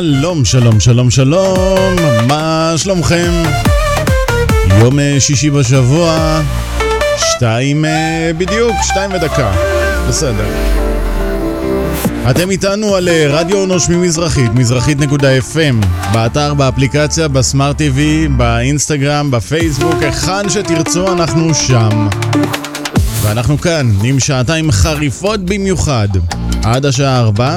שלום, שלום, שלום, שלום, מה שלומכם? יום אה, שישי בשבוע, שתיים אה, בדיוק, שתיים ודקה, בסדר. אתם איתנו על אה, רדיו נושמים מזרחית, מזרחית.fm, באתר, באפליקציה, בסמארט TV, באינסטגרם, בפייסבוק, היכן שתרצו אנחנו שם. ואנחנו כאן עם שעתיים חריפות במיוחד, עד השעה ארבע,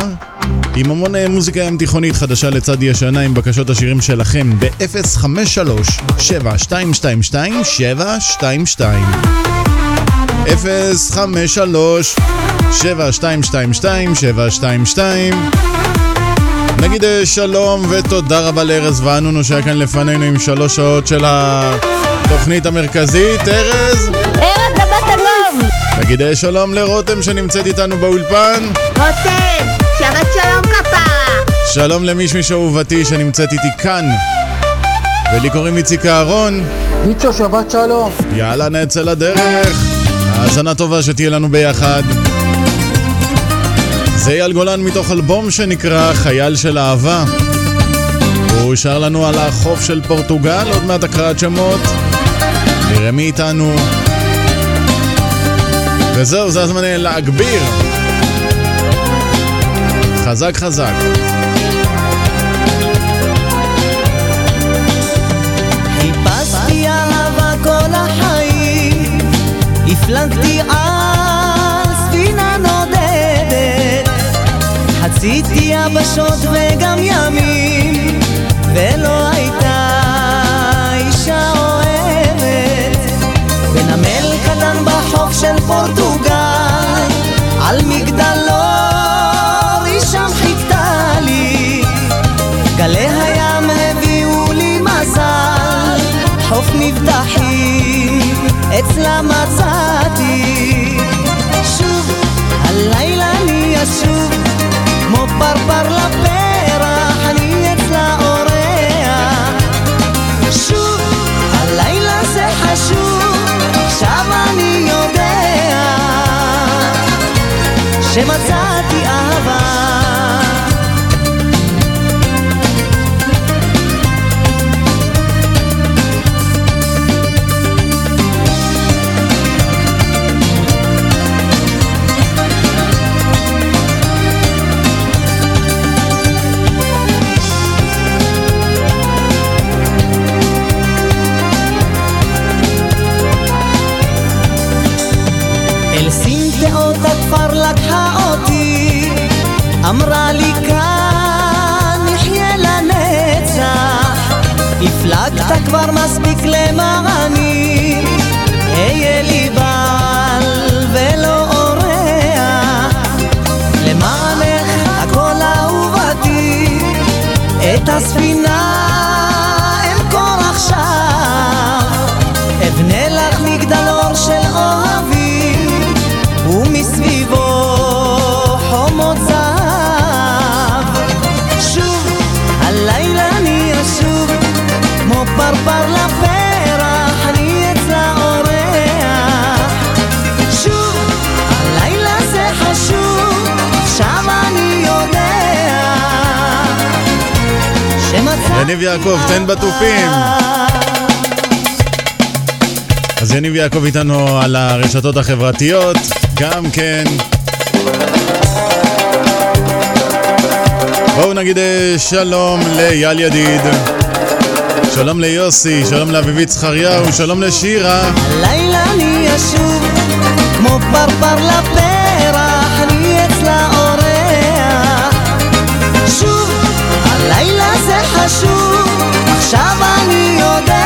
עם המון אה, מוזיקה ים תיכונית חדשה לצד ישנה עם בקשות השירים שלכם ב-053-7222-722 053-7222-722 נגיד אה, שלום ותודה רבה לארז ואנונו שהיה כאן לפנינו עם שלוש שעות של התוכנית המרכזית. ארז! ארז הבת אלום! נגיד אה, שלום לרותם שנמצאת איתנו באולפן. רותם! שבת שלום כפרה! שלום למישמיש אהובתי שנמצאת איתי כאן. ולי קוראים איציק אהרון. ביצ'ו, שבת שלום. יאללה, נצא לדרך. האזנה טובה שתהיה לנו ביחד. זה אייל גולן מתוך אלבום שנקרא חייל של אהבה. הוא שר לנו על החוף של פורטוגל, עוד מעט הקראת שמות. נראה מי איתנו. וזהו, זה הזמן להגביר. חזק חזק. חיפשתי הפלגתי על ספינה נודדת, חציתי יבשות וגם ימים, ולא פרפר לפרח, אני אצלה אורח. שוב, הלילה זה חשוב, עכשיו אני יודע, שמצאתי אהבה. כבר מספיק למעני, יניב יעקב, תן בתופים. אז יניב יעקב איתנו על הרשתות החברתיות, גם כן. בואו נגיד אה, שלום לאייל ידיד, שלום ליוסי, שלום לאביבית זכריהו, שלום לשירה. הלילה אני אשוב, כמו פרפר לפרח, אני אצלה אורח. חשוב, עכשיו אני יודע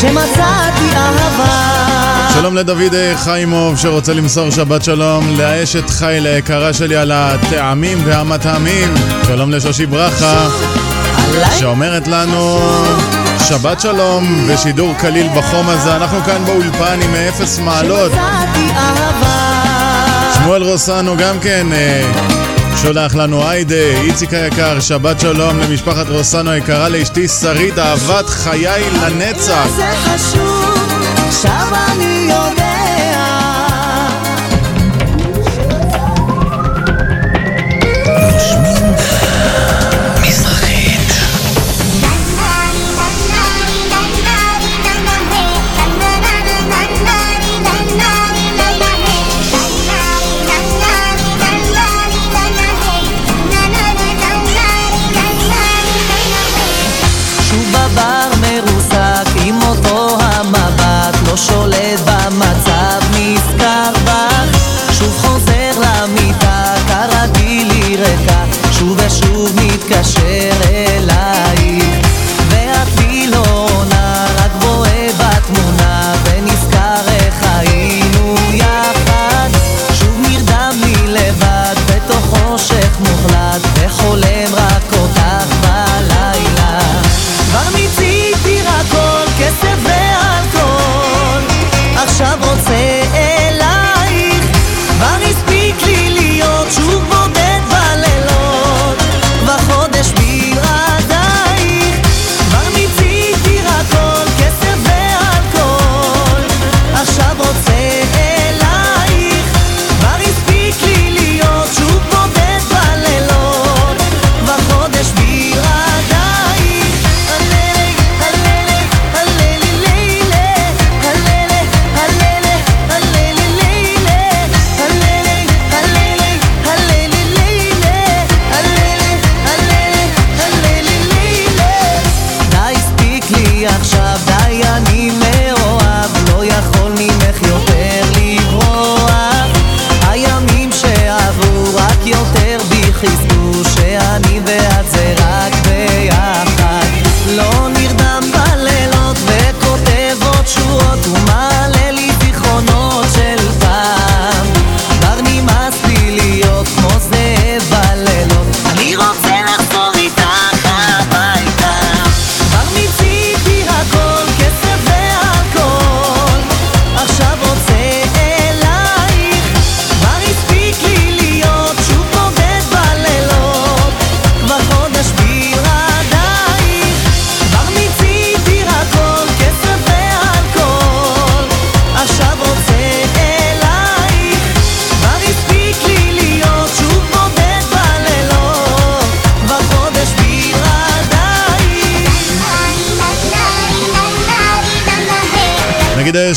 שמצאתי אהבה. שלום לדוד אה, חיימוב שרוצה למסור שבת שלום לאשת חי ליקרה שלי על הטעמים והמטעמים. שלום לשושי ברכה שאומרת לנו שבת שלום ושידור קליל בחום הזה. אנחנו כאן באולפן עם אפס מעלות. שמואל רוסנו גם כן אה, שולח לנו היידה, איציק היקר, שבת שלום למשפחת רוסנו היקרה, לאשתי שרית, אהבת חיי לנצח. זה חשוב, עכשיו אני יודע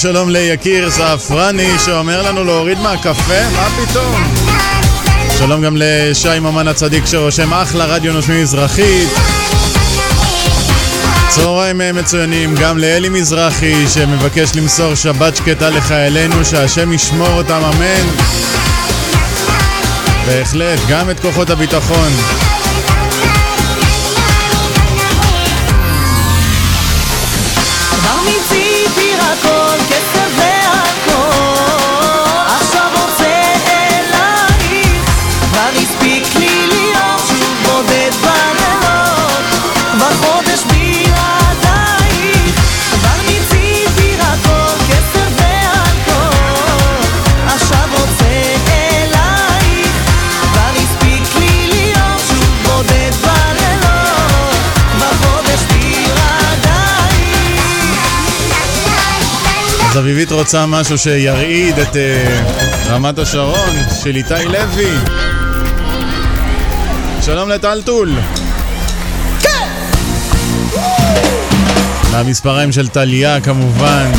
שלום ליקיר זעפרני שאומר לנו להוריד מהקפה? מה פתאום? שלום גם לשי ממן הצדיק שרושם אחלה רדיו נושמים מזרחית צהריים אה, מצוינים גם לאלי מזרחי שמבקש למסור שבת שקטה לחיילינו שהשם ישמור אותם אמן בהחלט, גם את כוחות הביטחון אז אביבית רוצה משהו שירעיד את אה, רמת השרון של איתי לוי. שלום לטלטול. מהמספריים של טליה כמובן.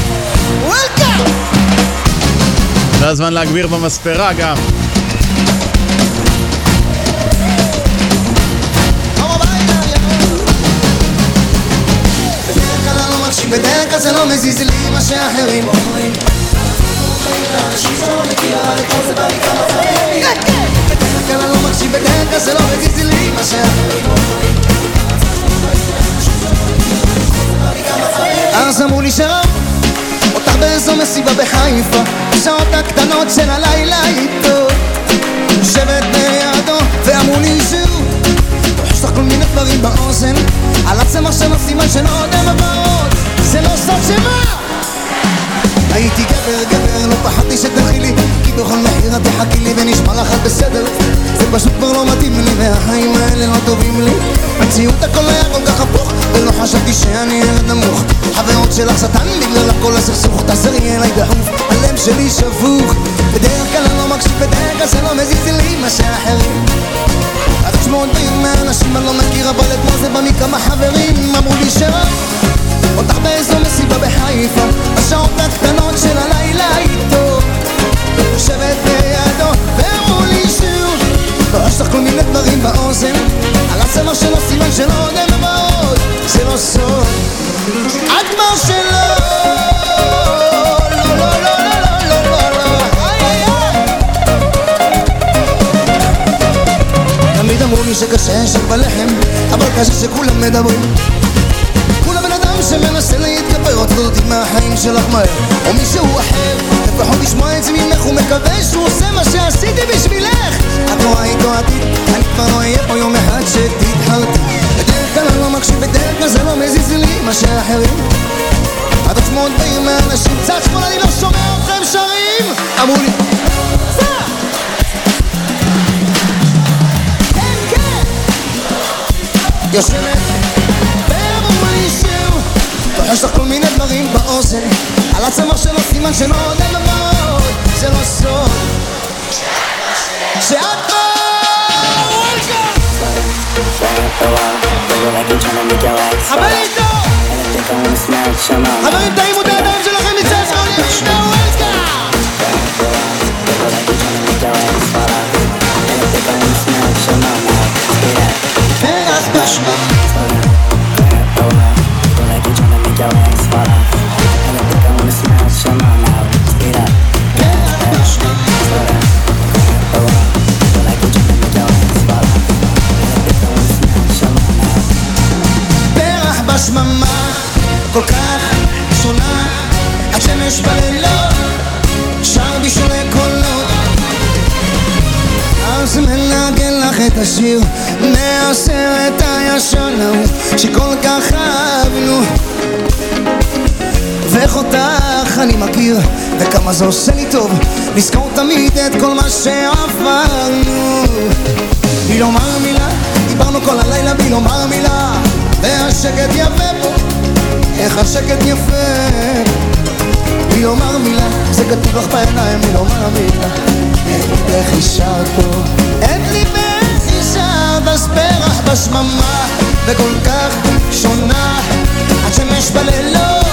זה הזמן להגביר במספרה גם. לא אני לא זה לא מזיז לי מה שאחרים אומרים. אז אמרו לי שרב אותך באיזו מסיבה בחיפה בשעות הקטנות של הלילה איתו. יושבת לידו ואמרו לי שהוא יש לך כל מיני דברים באוזן על הצמח של הסימן של עוד המבעות סוד שמה! הייתי גבר גבר לא פחדתי שתתחילי כי בכל מחיר את תחכי לי ונשמע לך בסדר. זה פשוט כבר לא מתאים לי והחיים האלה לא טובים לי. במציאות הכל היה כל כך הפוך ולא חשבתי שאני ילד נמוך. חברות שלך שטן בגלל הכל הסכסוך תעזרי אליי דחוף. הלב שלי שפוך. בדרך כלל אני לא מקשיב בדרך כלל זה לא מזיז לי מה שאחרים. אז דברים מהאנשים אני לא מכיר אבל אתמול זה בא מכמה חברים. אמרו לי שרק אותך באיזו מסיבה בחיפה. השעות הקטנות של הלילה איתו. יושבת לידו ואמרו לי שוב יש לך כל מיני דברים באוזן. על הצמר שלו סימן שלא עוד הם מאוד. זה לא סוד. את כבר. תמיד אמרו לי שקשה שק בלחם אבל קשה שכולם מדברים שמנסה להתגבר עוד תודות מהחיים שלך מהר. או מישהו אחר לפחות לשמוע את זה ממך ומקווה שהוא עושה מה שעשיתי בשבילך. את לא היית עתיד אני כבר לא אהיה פה יום אחד שתתחרתי בדרך כלל אני לא מקשיב בדרך כלל זה לא מזיז לי מה שאחרים. עד עצמו עוד באים מהאנשים צד שמאל אני לא שומע אתכם שרים. אמרו לי! כן, כן. יושבת יש לך כל מיני דברים באוזן. על הצמח שלו סימן אין לבאות זה לא סוד. שאת פה חברים תרימו את הידיים שלכם מצד שמאל וולקאם השיר מהסרט הישן ההוא שכל כך אהבנו. ואיך אותך אני מכיר וכמה זה עושה לי טוב. לזכור תמיד את כל מה שעברנו. בלי לומר מילה דיברנו כל הלילה בלי לומר מילה. והשקט יפה פה איך השקט יפה? בלי לומר מילה זה כתוב לך בעיניים בלי לומר מילה. ליבך השארת פה? את ליבך אז פרח בשממה וכל כך שונה. עד שמש בלילות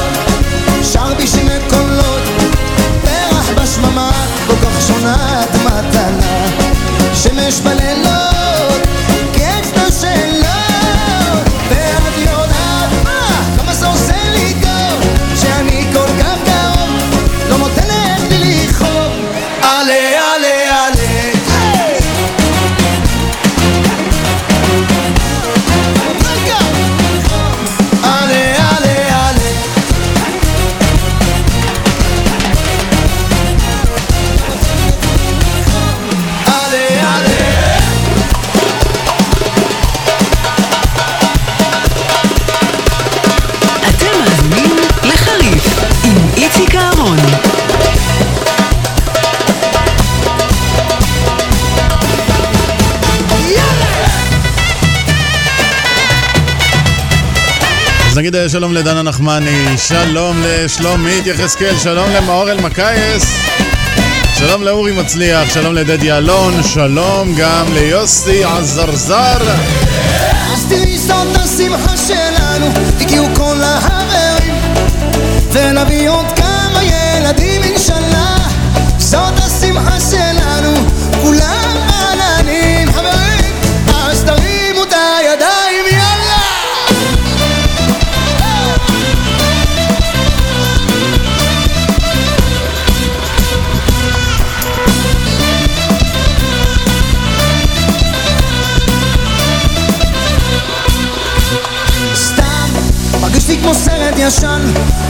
שר בשני קולות פרח בשממה כל כך שונה את מתנה. שמש בלילות כאקסטר שלו נגיד אה, שלום לדנה נחמני, שלום לשלומית יחזקאל, שלום למאור אלמקייס, שלום לאורי מצליח, שלום לדדי אלון, שלום גם ליוסי עזרזר. אז תראי זאת השמחה שלנו, הגיעו כל החברים ונביא עוד ישן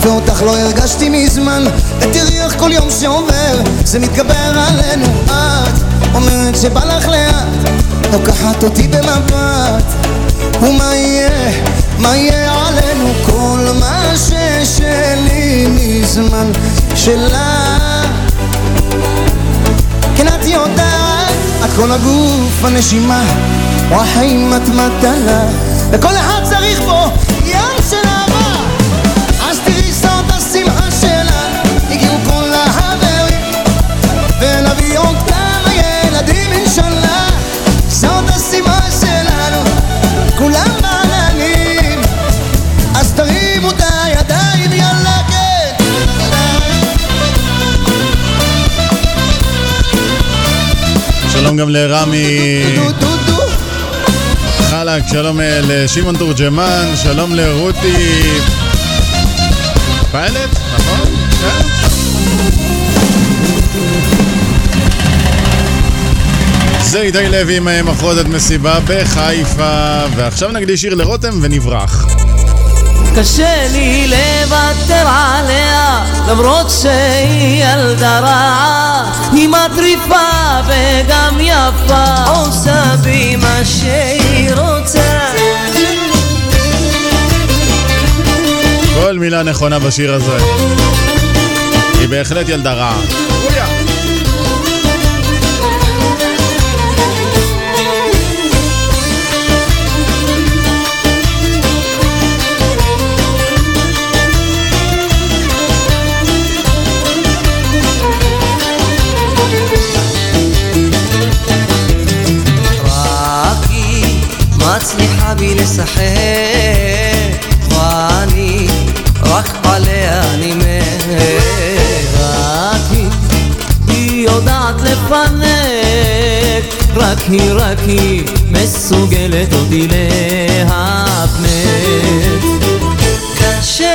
ואותך לא הרגשתי מזמן. ותראי איך כל יום שעובר זה מתגבר עלינו את. אומרת שבא לך לאט לוקחת אותי במבט. ומה יהיה, מה יהיה עלינו? כל מה ששלי מזמן שלה. כן את יודעת, את כל הגוף, הנשימה או החיים את מתנה וכל אחד צריך פה גם לרמי חלק, שלום אה, לשמעון תורג'מן, שלום לרותי פיילט, נכון? כן. זה איתי לוי עם אה, מחרוזת מסיבה בחיפה, ועכשיו נקדיש שיר לרותם ונברח. קשה לי לוותר עליה למרות שהיא ילדה רעה היא מטריפה וגם יפה עושה בי מה שהיא רוצה כל מילה נכונה בשיר הזה. היא בהחלט ילדה רעה. מצליחה בי לשחק ואני רק עליה נמר רק היא, היא יודעת לפנק רק היא, רק היא מסוגלת אותי להפנק. קשה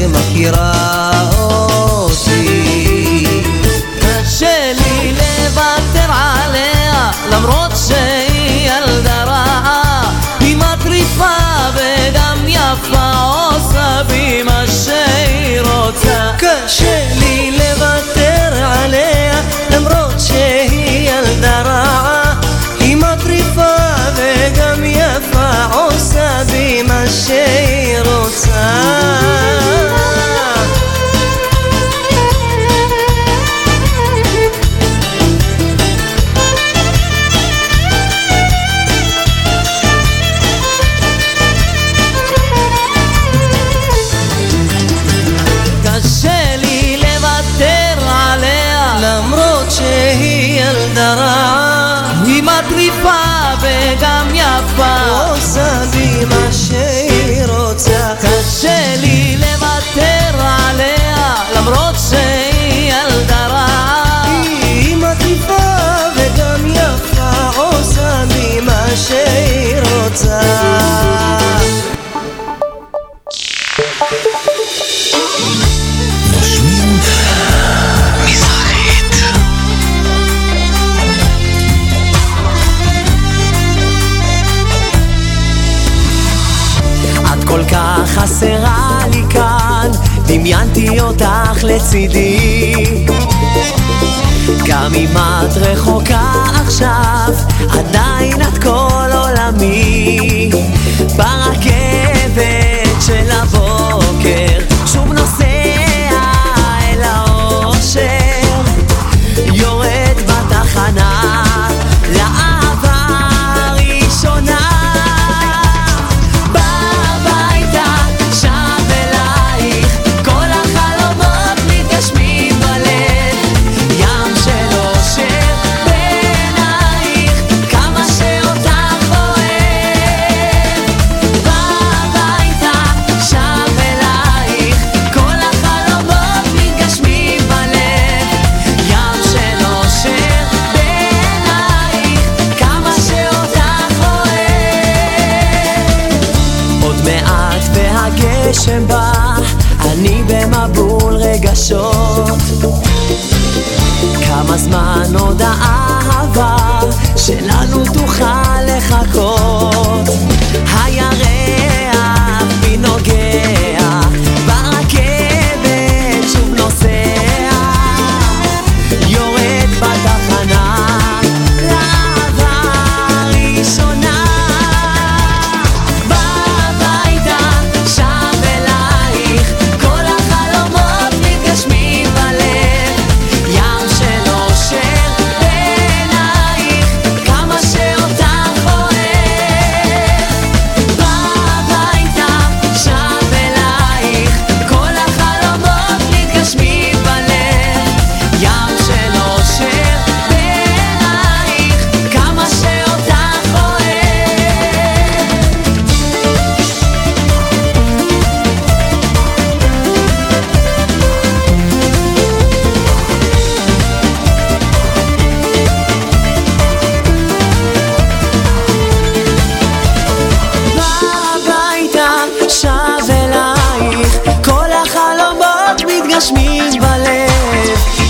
שמכירה אותי. קשה לי לוותר עליה למרות שהיא ילדה רעה. היא מטריפה וגם יפה עושה בי מה שהיא רוצה. קשה לי לוותר עליה למרות שהיא ילדה רעה. היא מטריפה וגם יפה עושה בי מה שהיא רוצה דמיינתי אותך לצידי. גם אם את רחוקה עכשיו, עדיין את כל עולמי. ברכבת כמה זמן עוד האהבה שלנו תוכל לחכות?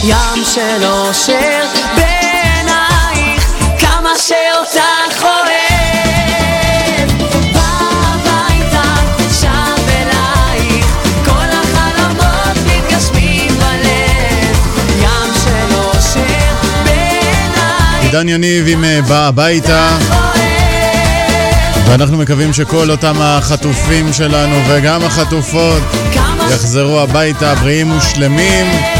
ים של אושר בעינייך, כמה שאותך אוהב. בא הביתה, שב אלייך, כל החלומות מתגשמים בלב, ים של אושר בעינייך, עידן יניב עם אה, בא הביתה, ואנחנו מקווים שכל אותם החטופים שלנו וגם החטופות יחזרו הביתה בריאים ושלמים.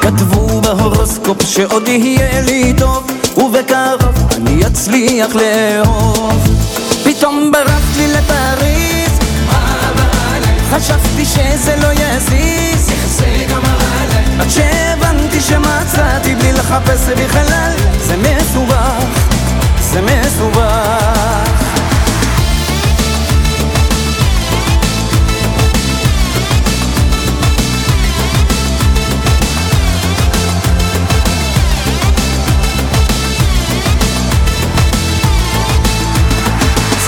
כתבו בהורוסקופ שעוד יהיה לי טוב ובקרוב אני אצליח לאהוב. פתאום ברחת לי לפריז. חשבתי שזה לא יזיז. עד שהבנתי שמצאתי בלי לחפש בכלל זה מסובך, זה מסובך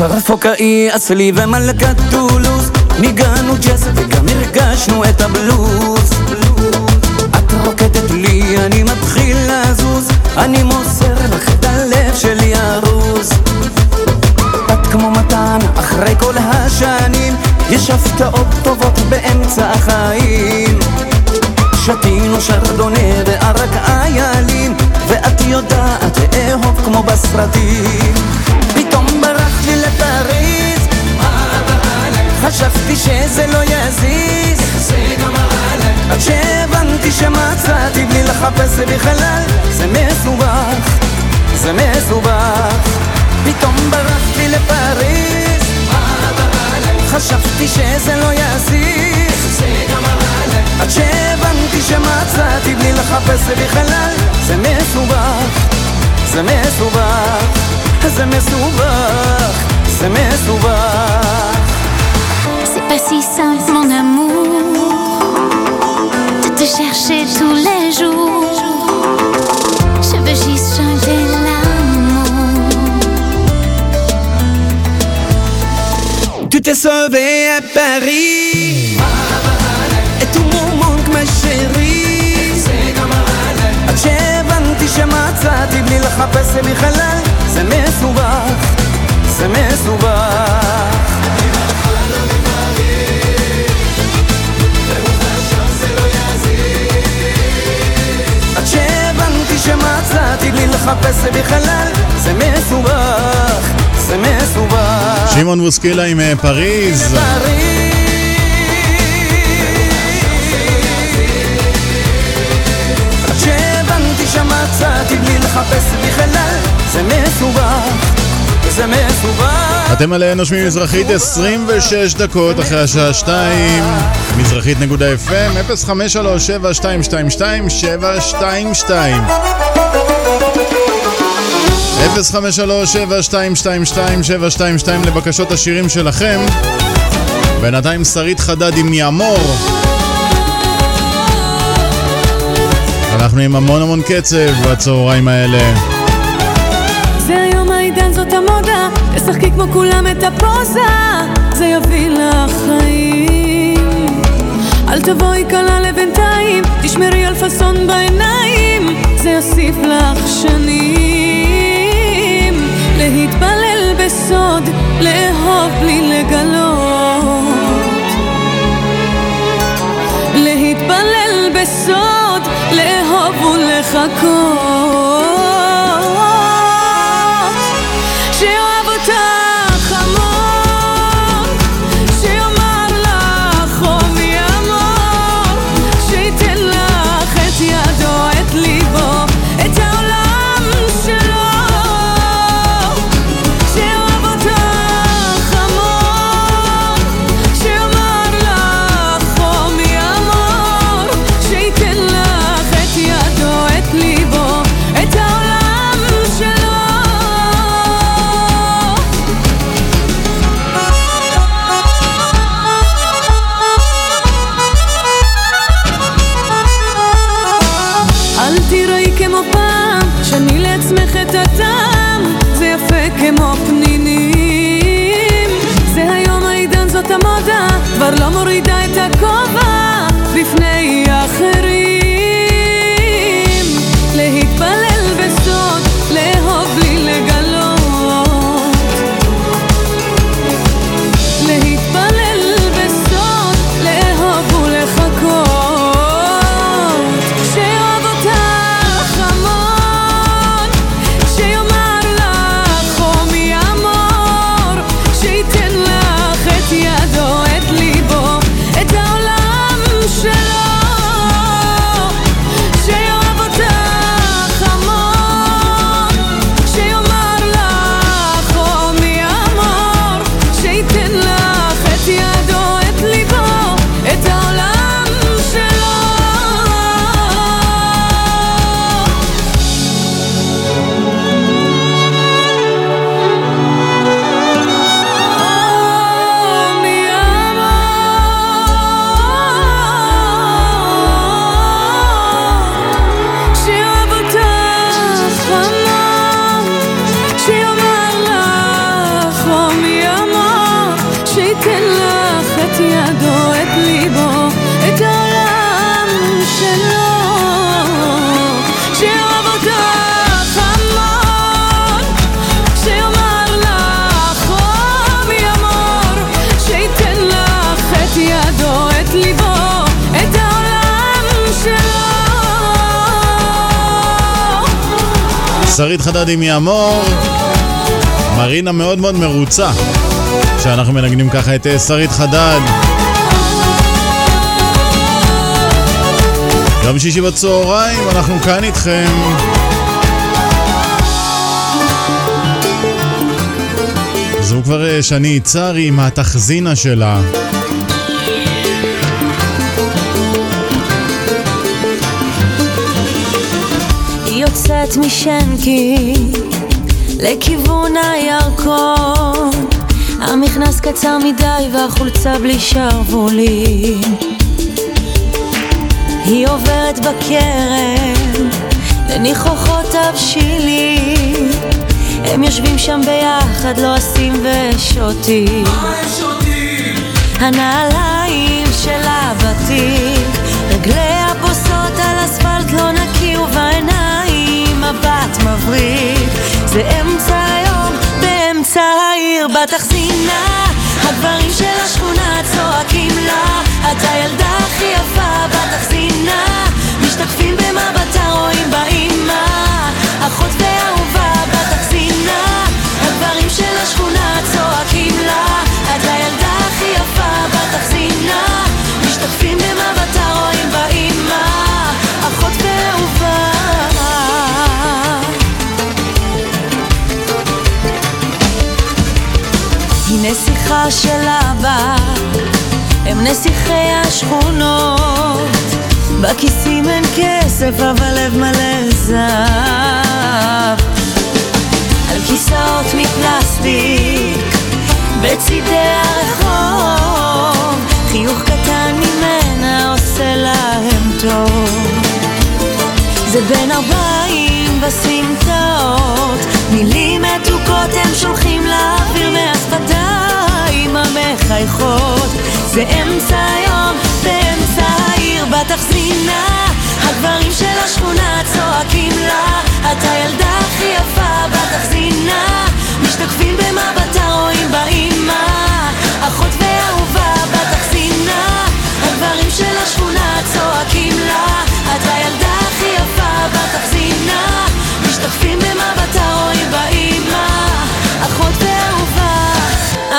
כפר פוקאי אצלי ומלכת טולוז ניגענו ג'אז וגם הרגשנו את הבלוז. את רוקדת לי, אני מתחיל לזוז. אני מוסר לך את הלב שלי ארוז. את כמו מתן אחרי כל השנים. יש הפתעות טובות באמצע החיים. שתינו שרדונה וערק איילים. ואת יודעת לאהוב כמו בסרטים חשבתי שזה לא יזיז. עד שהבנתי שמצאתי בלי לחפש בכלל. זה מסובך, זה מסובך. פתאום ברחתי לפריז. חשבתי שזה לא יזיז. עד שהבנתי שמצאתי בלי לחפש בכלל. זה מסובך, זה מסובך, זה מסובך, זה מסובך C'est pas si simple, mon amour, de te chercher tous les jours. Je veux juste chanter l'amour. Tu t'es sauvé à Paris את הומונק משירי עד שהבנתי שמצאתי בלי לחפש לי חלל זה מסובך, זה מסובך שמצאתי בלי לחפש חלל זה מסובך, זה מסובך. שמעון בוסקילה עם אה, פריז. עד שהבנתי שמצאתי בלי לחפש בכלל זה מסובך, זה מסובך. אתם על אנוש ממזרחית 26 דקות אחרי השעה 2 מזרחית נקודה FM 053-722-722 053-722-722 לבקשות השירים שלכם. בינתיים שרית חדד עם יעמור אנחנו עם המון המון קצב בצהריים האלה העידן, זאת המודה, תשחקי כמו כולם את הפוזה, זה יביא לך חיים. אל תבואי קלה לבינתיים, תשמרי על פאסון בעיניים, זה יוסיף לך שנים. להתפלל בסוד, לאהוב בלי לגלות. להתפלל בסוד, לאהוב ולחכות. שרית חדד עם יעמור מרינה מאוד מאוד מרוצה שאנחנו מנגנים ככה את אה, שרית חדד. יום שישי בצהריים, אנחנו כאן איתכם. זו כבר אה, שני יצהרי עם התחזינה שלה יוצאת משנקי לכיוון הירקון המכנס קצר מדי והחולצה בלי שרוולים היא עוברת בכרם, לניחוחות תבשילי. הם יושבים שם ביחד, לועסים ושותים. מה הם שותים? הנעליים שלה בתיק, מבט מבריק. זה אמצע היום, באמצע העיר, בתחזינה, הגברים של השכונה צועקים לה, את הילדה הכי יפה בתחזינה, משתקפים במבטה רואים באימא, אחות ואהובה בתחזינה, הגברים של השכונה צועקים לה, נסיכה של אבא, הם נסיכי השכונות. בכיסים אין כסף, אבל לב מלא זהב. על כיסאות מפלסטיק, בצידי הרחוב, חיוך קטן ממנה עושה להם טוב. זה בין ארבעים בסמטאות, מילים מתוקות הם שולחים לאוויר מהשפתיים המחייכות. זה אמצע היום, באמצע העיר בתחזינה, הגברים של השכונה צועקים לה, את הילדה הכי יפה בתחזינה, משתקפים במבטה רואים באימא, אחות ואהובה בתחזינה, הגברים של השכונה צועקים לה, יפה בתחזינה, משתקפים במבטה רואים באימא, אחות ואהובה.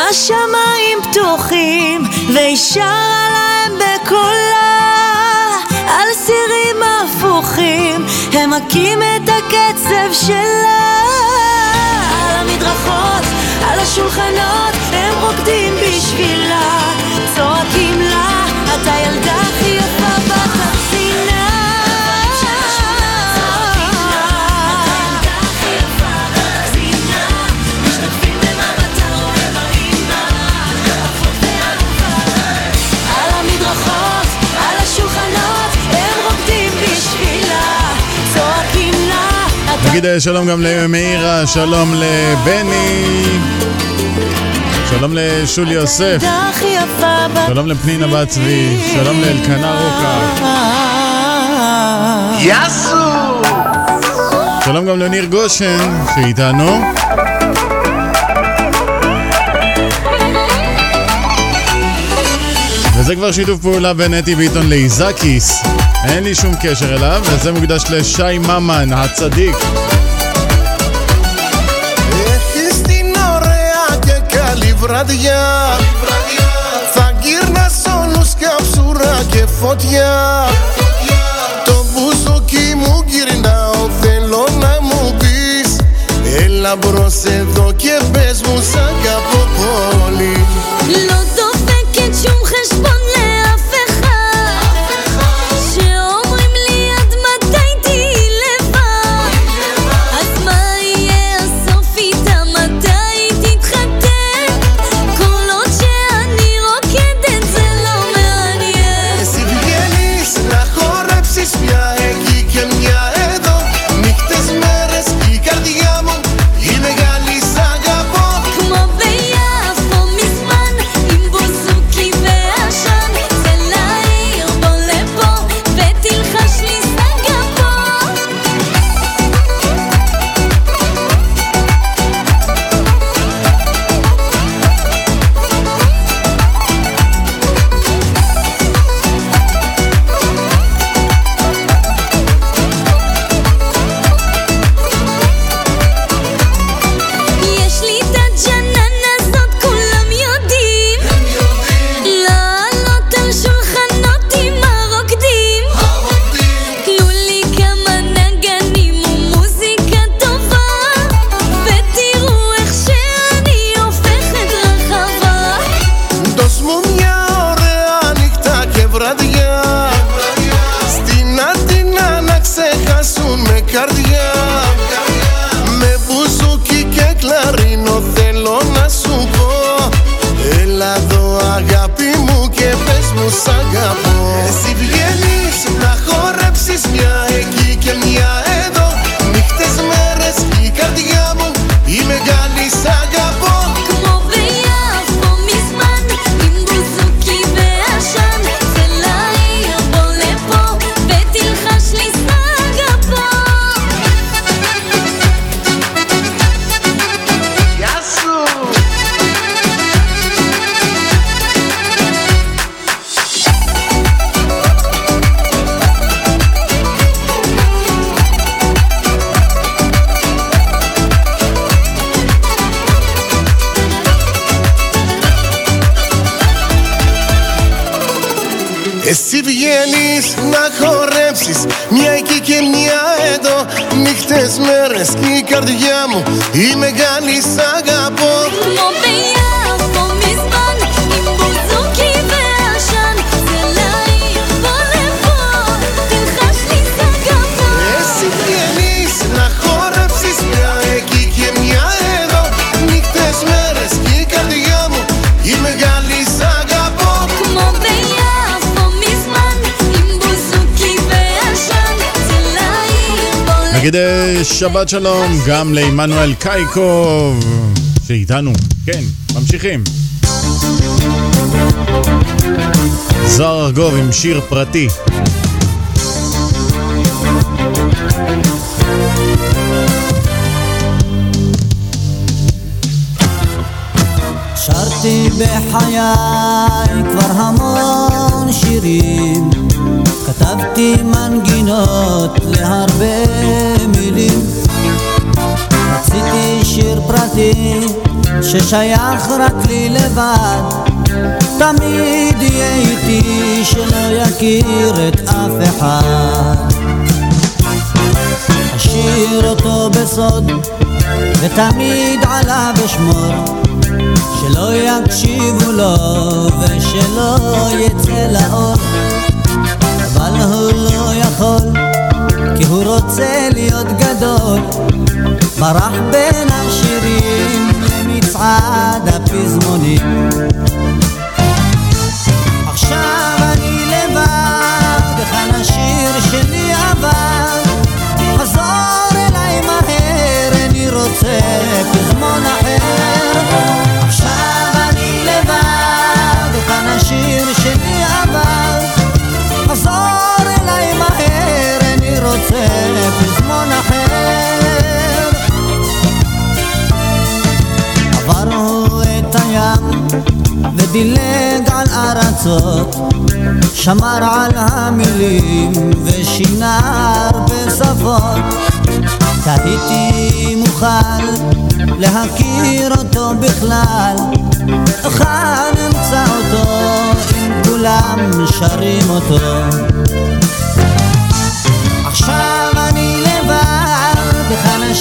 השמיים פתוחים, והיא שרה להם בקולה, על סירים הפוכים, הם מכים את הקצב שלה. על המדרכות, על השולחנות, הם רוקדים בשבילה, צועקים לה, את הילדה הכי נגיד אה, שלום גם למאירה, שלום לבני, שלום לשולי יוסף, שלום לפנינה בת צבי, שלום לאלקנה רוקה, יאסו! שלום גם לניר גושן שאיתנו. וזה כבר שיתוף פעולה בין אתי ביטון לאיזקיס. אין לי שום קשר אליו, וזה מוקדש לשי ממן, הצדיק. Βραδιά Θα γύρνα σ' όλους καψούρα και φωτιά. Το μπουζούκι μου γυρνάω θέλω να μου πεις. Έλα μπρος εδώ και πες μου σ' αγαπώ πολύ שלום גם לעמנואל קייקוב שאיתנו, כן, ממשיכים. זוהר ארגוב עם שיר פרטי. שרתי בחיי כבר המון שירים כתבתי מנגינות להרבה מילים רציתי שיר פרטי ששייך רק לי לבד. תמיד יהיה איתי שלא יכיר את אף אחד. אשאיר אותו בסוד ותמיד עליו אשמור. שלא יקשיבו לו ושלא יצא לאור. אבל הוא לא יכול, כי הוא רוצה להיות גדול. ברח בין השירים למצעד הפזמונים. ודילג על ארצות, שמר על המילים ושינה הרבה שפות. תהיתי אם אוכל להכיר אותו בכלל, אוכל אמצא אותו כולם שרים אותו. עכשיו אני לבד, היכן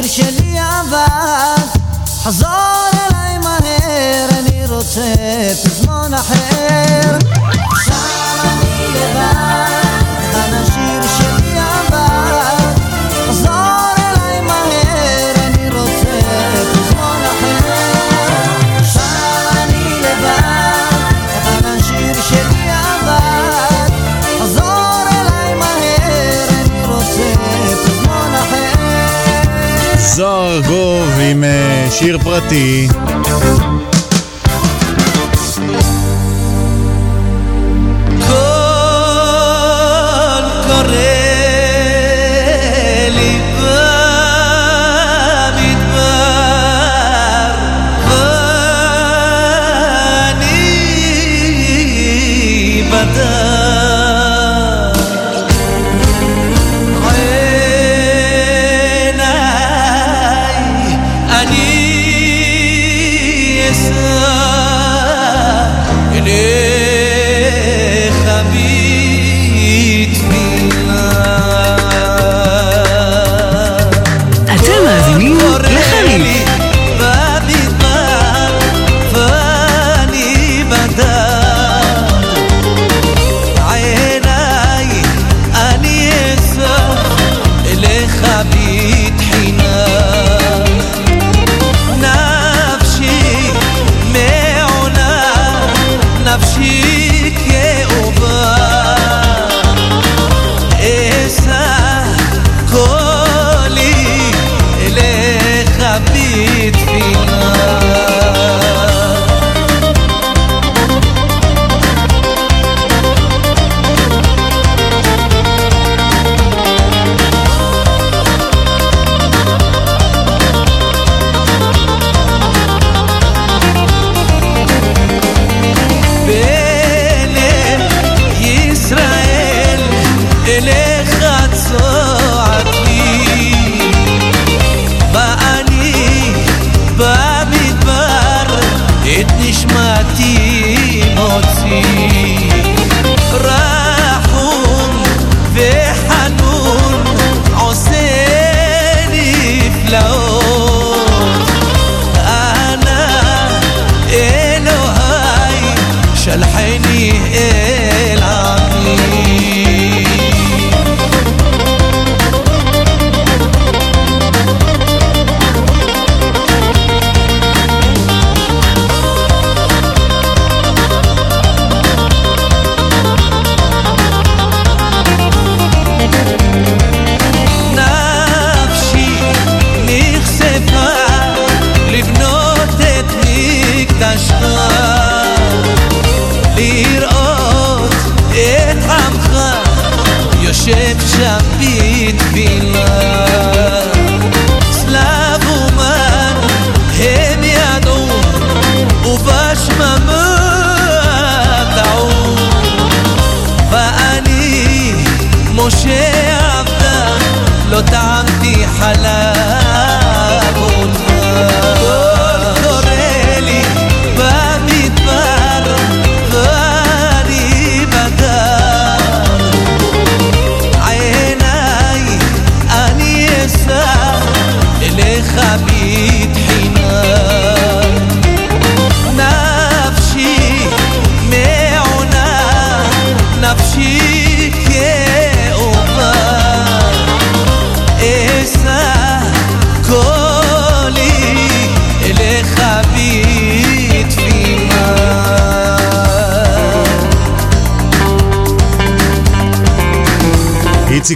השיר שלי עבד? חזור אליי מהר, אני רוצה פזמון אחר. שיר פרטי.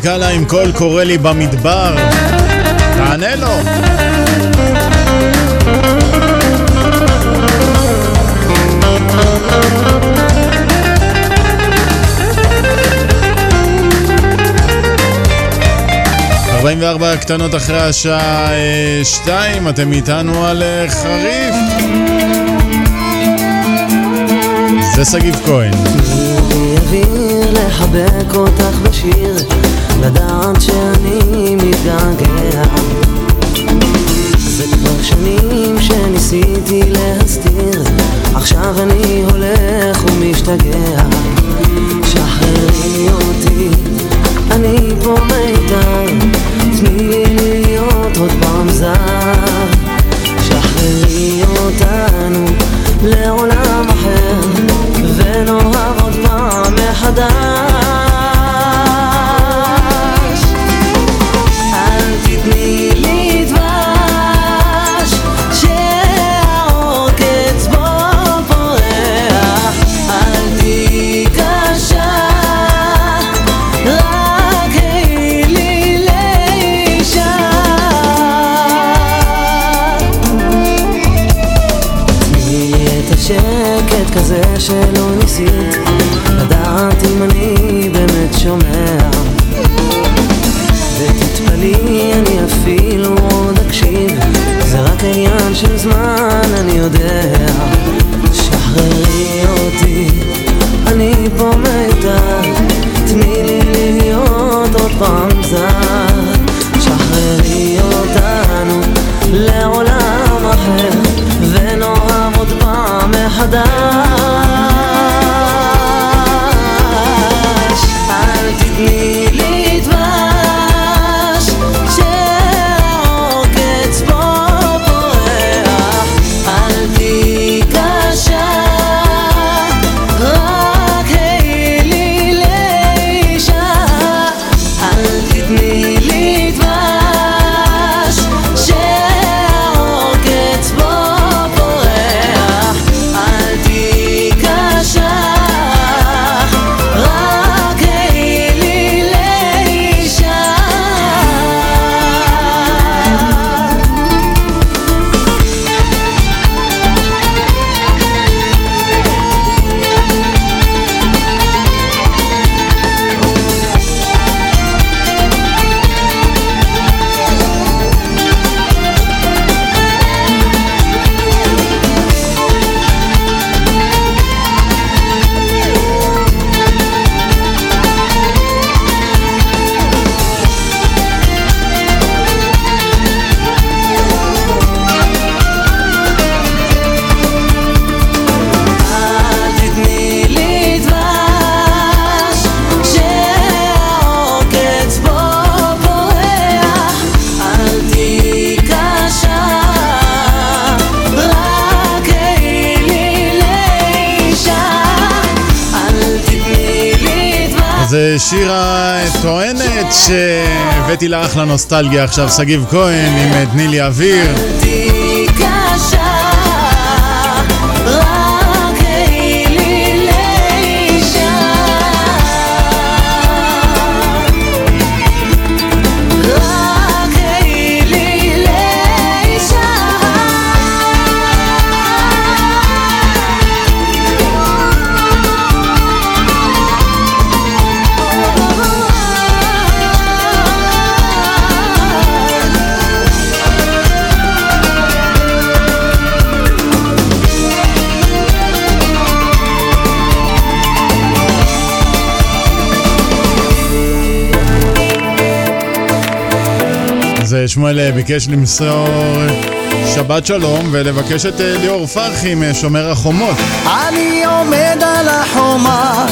הלאה עם קול קורא לי במדבר. תענה לו. ארבעים וארבע קטנות אחרי השעה אה, שתיים, אתם איתנו על אה, חריף. זה שגיב כהן. לדעת שאני מתגעגע. זה כבר שנים שניסיתי להסתיר, עכשיו אני הולך ומשתגע. שחררי אותי, אני פה מיתר, תני לי להיות עוד פעם זר. שחררי אותנו לעולם אחר, ונאהב עוד פעם מחדש. ניסית לדעת אם אני באמת שומע. ותתפלאי אני אפילו עוד אקשיב זה רק עניין של זמן אני יודע. שחררי אותי אני פה מיתר תני לי להיות עוד פעם זר. שחררי אותנו לעולם אחר ונאהב עוד פעם מחדש שהבאתי לה אחלה נוסטלגיה עכשיו, שגיב כהן עם אה, תני לי אוויר. שמואל אה, ביקש למסור שבת שלום ולבקש את אה, ליאור פרחי משומר החומות. אני עומד על החומה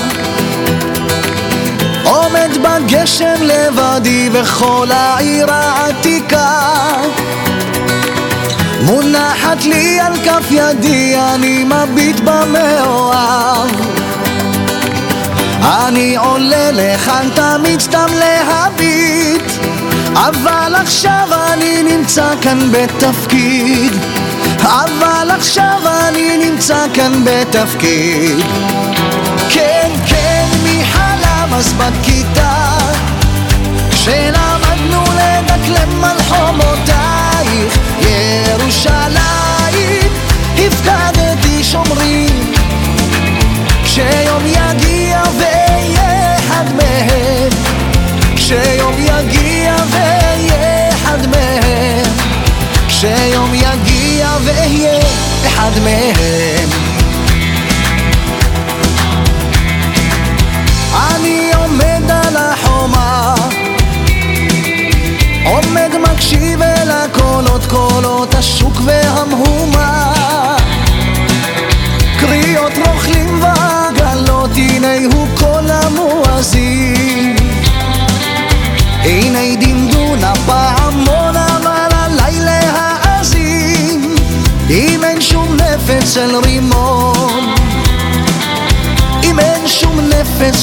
עומד בגשם לבדי וכל העיר העתיקה מונחת לי על כף ידי, אני מביט במאוהב. אני עולה לכאן תמיד סתם להביט, אבל עכשיו אני נמצא כאן בתפקיד. אבל עכשיו אני נמצא כאן בתפקיד. כן, כן, מי חלם אז בכיתה, כשלמדנו לדקלם על חומותייך, ירושלים, הפקדתי שומרים. ואהיה אחד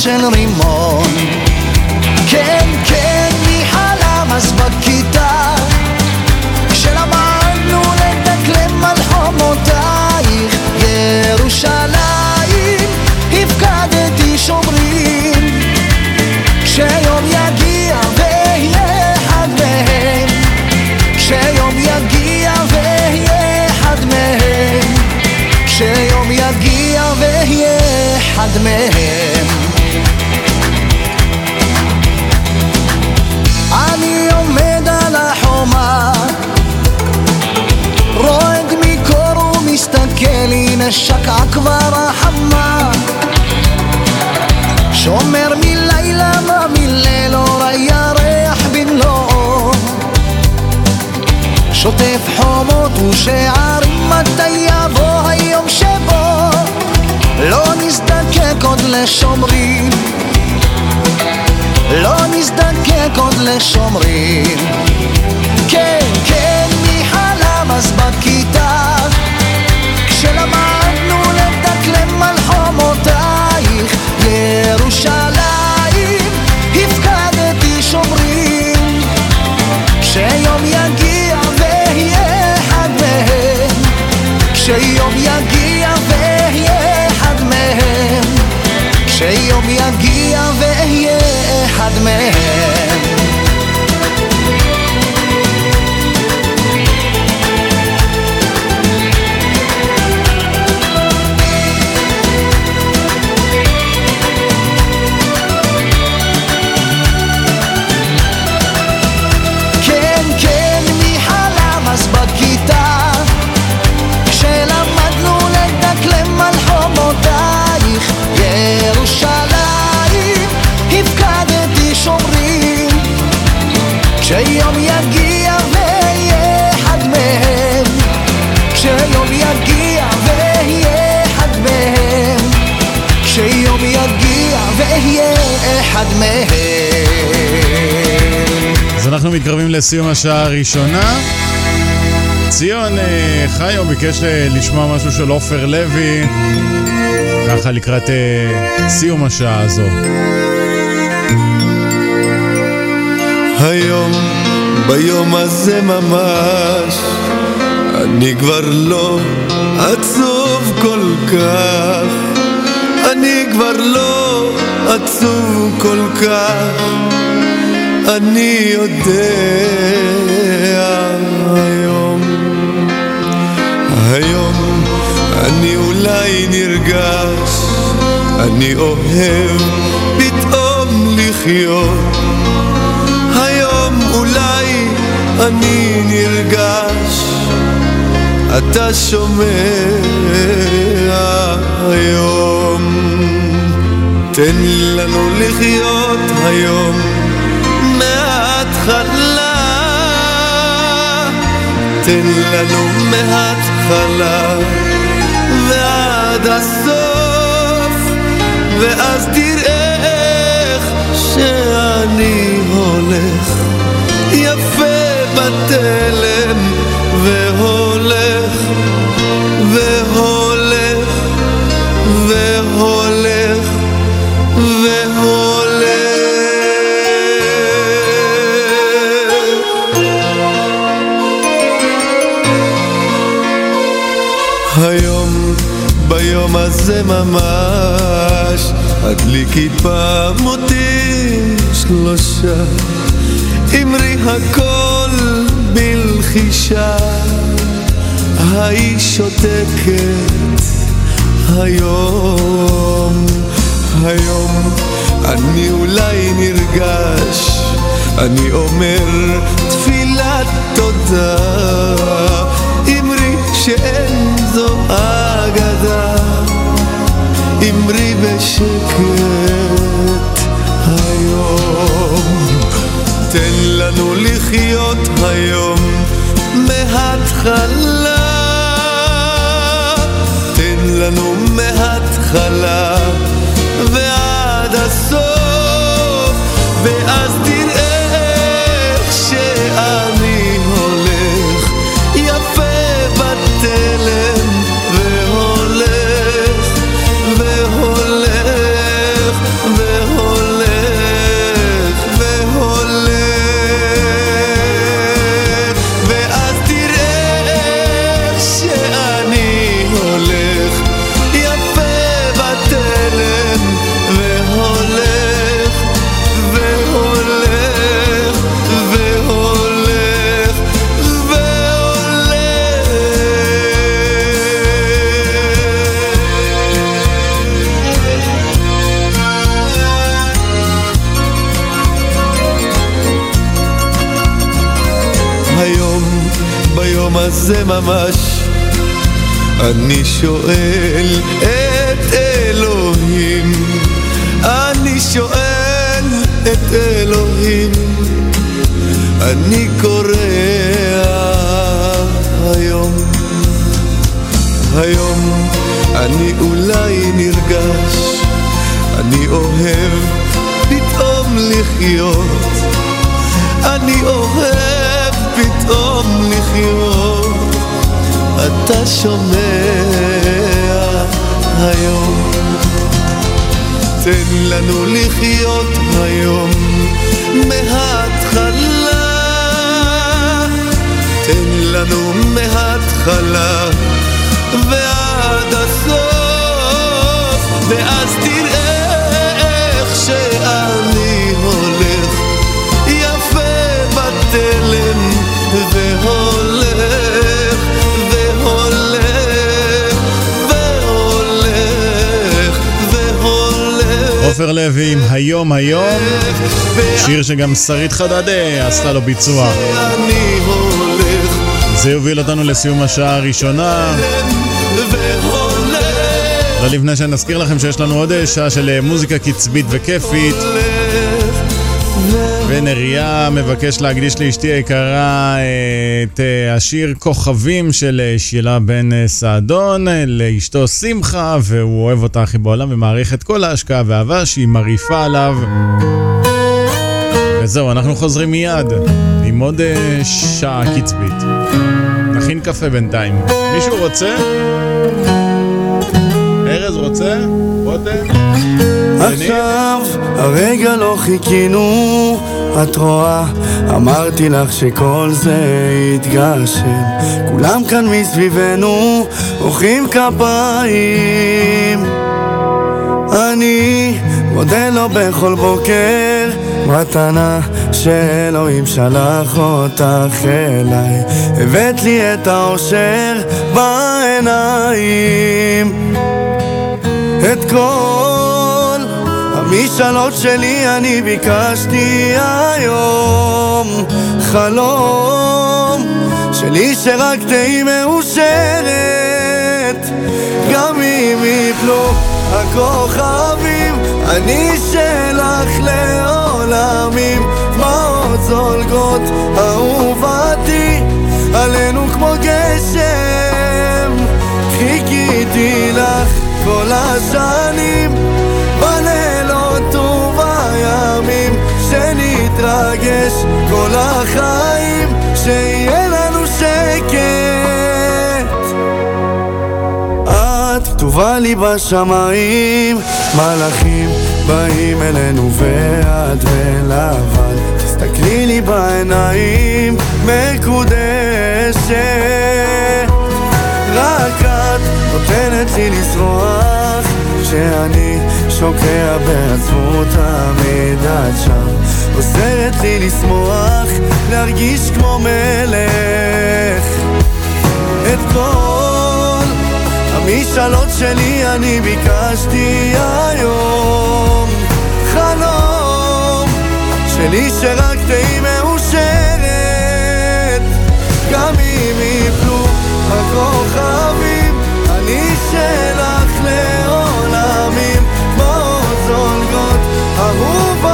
של רימון. כן, כן, מי חלם אז בכיתה, שקעה כבר החמה. שומר מלילה מה מליל אור הירח במלואו. שוטף חומות ושערים מתי יבוא היום שבו. לא נזדקק עוד לשומרים. לא נזדקק עוד לשומרים. כן, כן, מי חלם אז בכיתה כשיום יגיע ואהיה אחד מהם. כשיום יגיע ואהיה אחד מהם אנחנו מתקרבים לסיום השעה הראשונה. ציון אה, חיו ביקש אה, לשמוע משהו של עופר לוי, ככה לקראת אה, סיום השעה הזו. היום, ביום הזה ממש, אני כבר לא עצוב כל כך. אני כבר לא עצוב כל כך. אני יודע היום, היום אני אולי נרגש, אני אוהב פתאום לחיות. היום אולי אני נרגש, אתה שומע היום. תן לנו לחיות היום מההתחלה, תן לנו מההתחלה ועד הסוף, ואז תראה איך שאני הולך. יפה בתלם והולך והולך. ממש, הדליקי פעם אותי שלושה, אמרי הכל בלחישה, האיש שותקת היום, היום אני אולי נרגש, אני אומר תפילת תודה, אמרי בשקט היום, תן לנו לחיות היום מההתחלה, תן לנו מההתחלה ועד הסוף, הזה ממש, אני שואל את אלוהים, אני שואל את אלוהים, אני קורא היום, היום אני אולי נרגש, אני אוהב פתאום לחיות, אני אוהב פתאום לחיות, אתה שומע היום. תן לנו לחיות היום מההתחלה, תן לנו מההתחלה ועד הסוף, עופר לוי עם היום היום, שיר שגם שרית חדדה עשתה לו ביצוע. זה יוביל אותנו לסיום השעה הראשונה. והולך לא לפני שנזכיר לכם שיש לנו עוד שעה של מוזיקה קצבית וכיפית. ונריה מבקש להקדיש לאשתי היקרה את אה, השיר כוכבים של אה, שילה בן אה, סעדון אה, לאשתו שמחה, והוא אוהב אותה הכי בעולם ומעריך את כל ההשקעה והאהבה שהיא מרעיפה עליו. וזהו, אנחנו חוזרים מיד עם עוד אה, שעה קצבית. נכין קפה בינתיים. מישהו רוצה? ארז רוצה? רותם? עכשיו הרגע לא חיכינו, את רואה, אמרתי לך שכל זה יתגשם. כולם כאן מסביבנו מוחאים כפיים. אני מודה לו בכל בוקר, מתנה שאלוהים שלח אותך אליי. הבאת לי את האושר בעיניים. את כל המשאלות שלי אני ביקשתי היום. חלום שלי שרק תהי מאושרת. גם אם יפלו הכוכבים אני שלך לעולמים. דמעות זולגות אהובתי? עלינו כמו גשם. חיכיתי לך כל השנים שנתרגש כל החיים שיהיה לנו שקט. את כתובה לי בשמיים מלאכים באים אלינו ואת בלבן תסתכלי לי בעיניים מקודשת. רק את נותנת לי לשרוח כשאני שוקע בעצמות עד שם עוזרת לי לשמוח, להרגיש כמו מלך. את כל המשאלות שלי אני ביקשתי היום. חלום שלי שרק תהי מאושרת. גם אם יפלו הכוכבים אני שלך לעולמים כמו זולגות אהובתי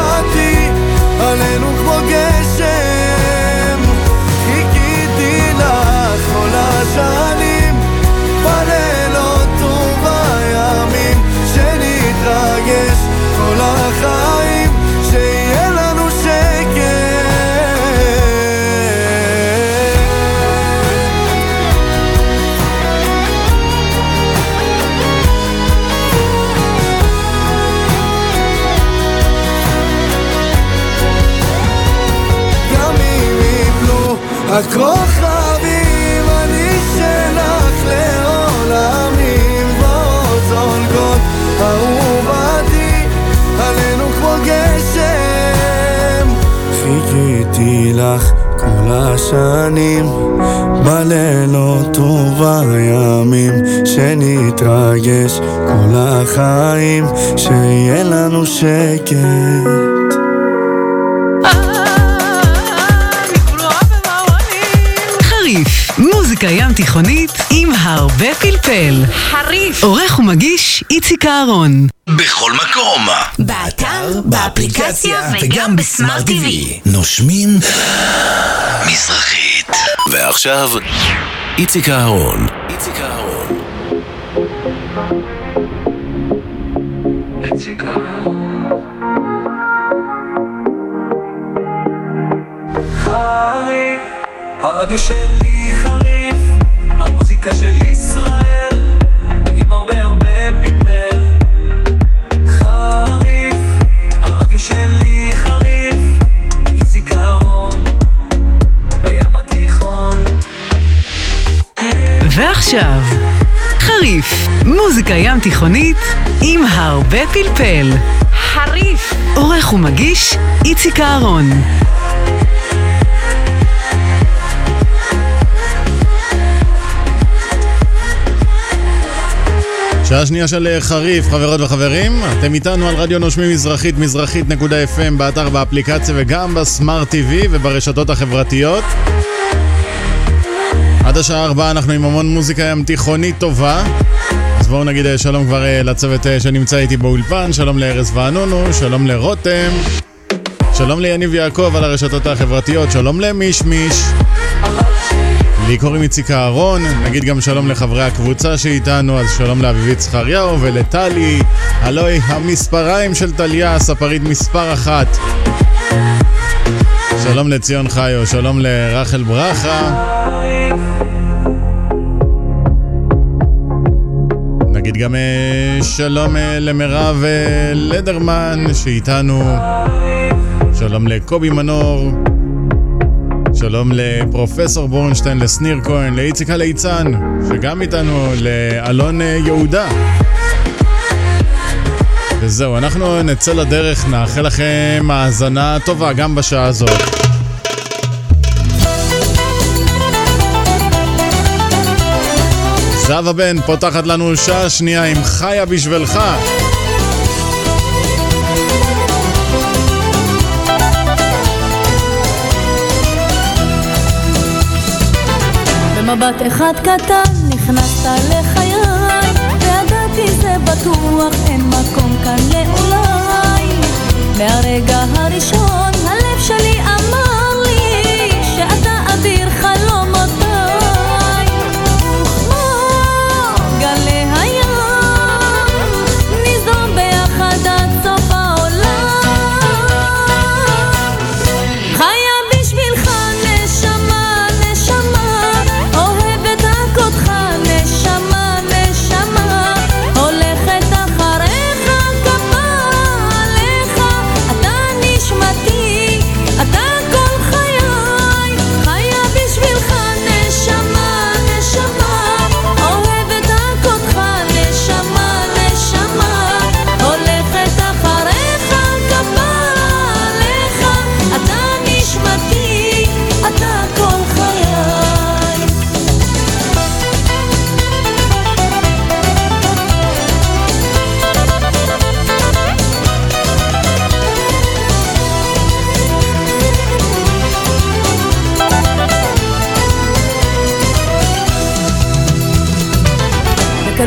הכוכבים אני שלך לעולמים. ועוד זולגות אהובתי עלינו כמו גשם. חיכיתי לך כל השנים בלילות ובימים שנתרגש כל החיים שיהיה לנו שקט מוזיקה ים תיכונית עם הרבה פלפל. חריף. עורך ומגיש איציק אהרון. בכל מקום. באתר, באפליקציה וגם בסמארט TV. נושמים מזרחית. ועכשיו, איציק אהרון. איציק אהרון. חריף, הרדיו שלי של ישראל, עם הרבה. חריף, הרדיו שלי חריף, איציק אהרון, בים התיכון. ועכשיו, חריף, מוזיקה ים תיכונית עם הרבה פלפל. חריף. עורך ומגיש איציק אהרון. שעה שנייה של אה, חריף, חברות וחברים. אתם איתנו על רדיו נושמים מזרחית, מזרחית.fm, באתר, באפליקציה וגם בסמארט TV וברשתות החברתיות. עד השעה ארבעה אנחנו עם המון מוזיקה ים תיכונית טובה. אז בואו נגיד אה, שלום כבר אה, לצוות שנמצא איתי באולפן, שלום לארז וענונו, שלום לרותם, שלום ליניב יעקב על הרשתות החברתיות, שלום למישמיש. לי קוראים איציק אהרון, נגיד גם שלום לחברי הקבוצה שאיתנו, אז שלום לאביבית זכריהו ולטלי, הלוי המספריים של טליה, הספרית מספר אחת. שלום לציון חיו, שלום לרחל ברכה. נגיד גם אה, שלום אה, למירב אה, לדרמן שאיתנו, שלום לקובי מנור. שלום לפרופסור בורנשטיין, לשניר כהן, לאיציק הליצן, שגם איתנו, לאלון אה, יהודה. וזהו, אנחנו נצא לדרך, נאחל לכם האזנה טובה גם בשעה הזאת. זהבה בן פותחת לנו שעה שנייה עם חיה בשבילך. במבט אחד קטן נכנסת לחיי וידעתי זה בטוח אין מקום כאן לאולי. מהרגע הראשון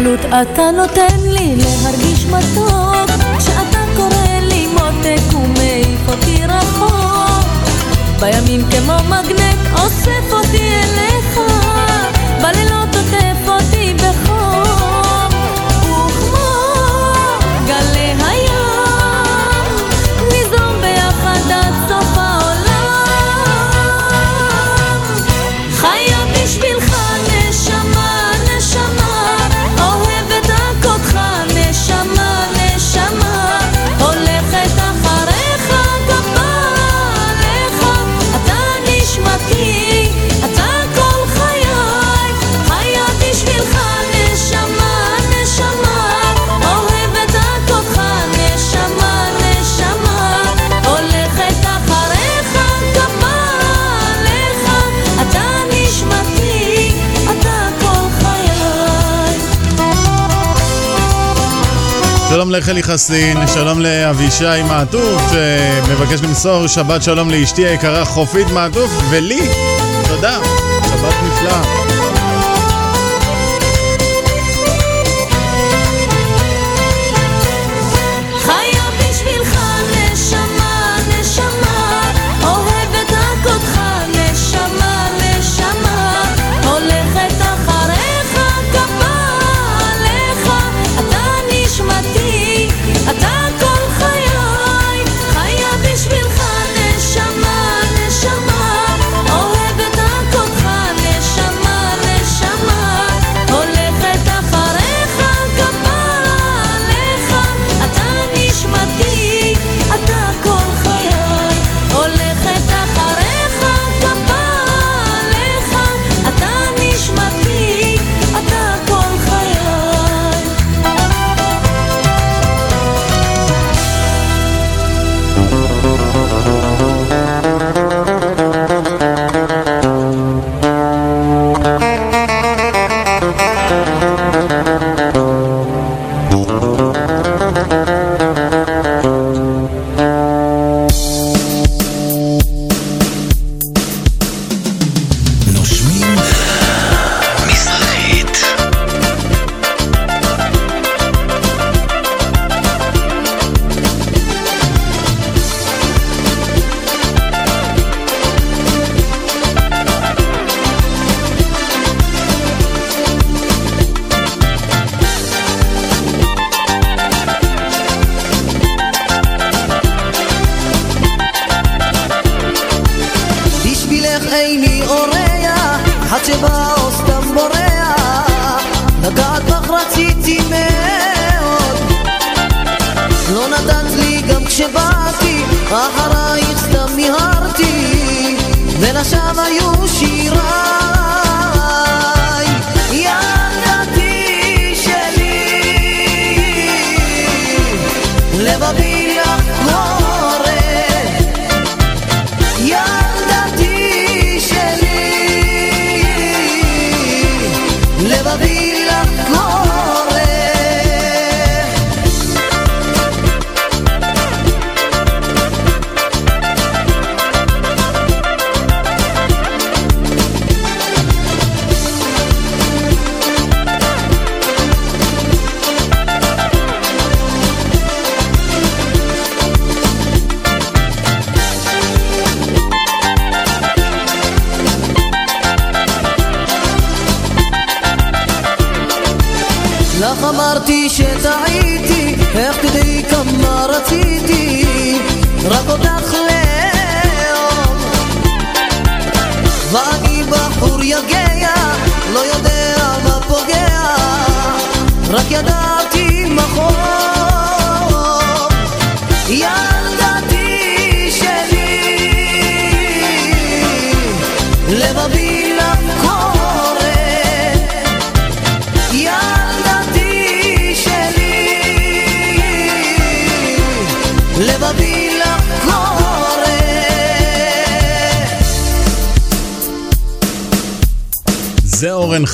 בקלות אתה נותן לי להרגיש מתוק. כשאתה קורא לי מותק ומעיף אותי רחוק. בימים כמו מגנט אוסף אותי אליך לחלי חסין, שלום לאבישי מעטוף, שמבקש למסור שבת שלום לאשתי היקרה חופית מעטוף, ולי, תודה, שבת נפלאה.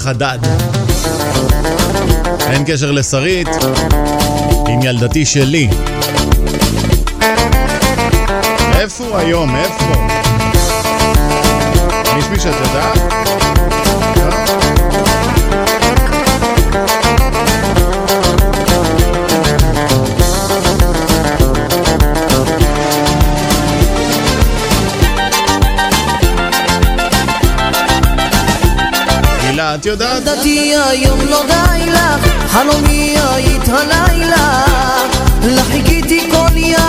חדד. אין קשר לשרית עם ילדתי שלי. איפה הוא היום? איפה? מישהו מי שאת יודעת? יודעת? ילדתי היום לא די לך, חלומי היית הלילה, לחיכיתי כל ימיי.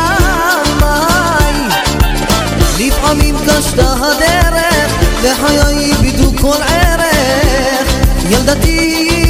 לפעמים קשתה הדרך, וחיי בידו כל ערך, ילדתי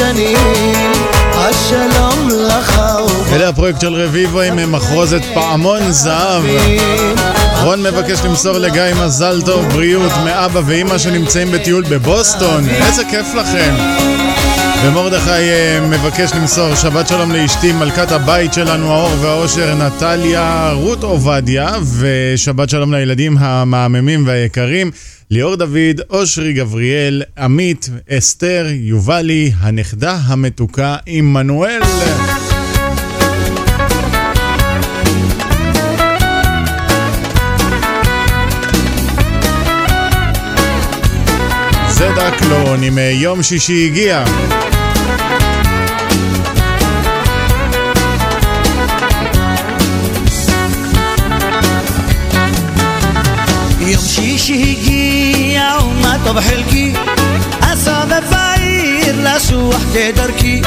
שנים, השלום לך אלה הפרויקט של רביבו עם מחרוזת פעמון זהב. רון מבקש למסור לגיא מזל טוב, בריאות מאבא ואימא שנמצאים בטיול בבוסטון. איזה כיף לכם. ומרדכי אה, מבקש למסור שבת שלום לאשתי, מלכת הבית שלנו, האור והאושר, נטליה רות עובדיה, ושבת שלום לילדים המהממים והיקרים, ליאור דוד, אושרי גבריאל, עמית, אסתר, יובלי, הנכדה המתוקה, עמנואל. זה דקלון עם יום שישי הגיע. יום שישי הגיע ומה טוב חלקי אסובב בעיר לשוח כדרכי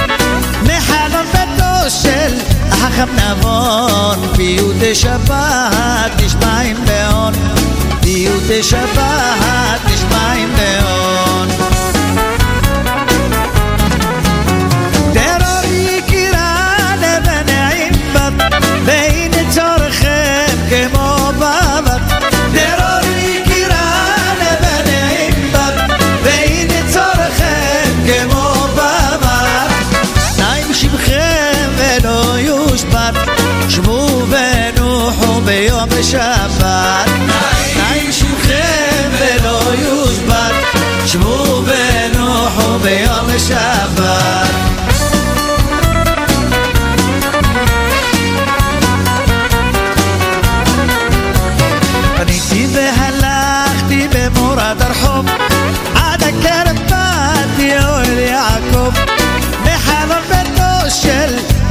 מחלון ביתו של החכם נבון פיוטי שבת נשמעים בהון פיוטי שבת נשמעים שבת נעים שמכם ולא יושבת. שבו ונוחו ביום שבת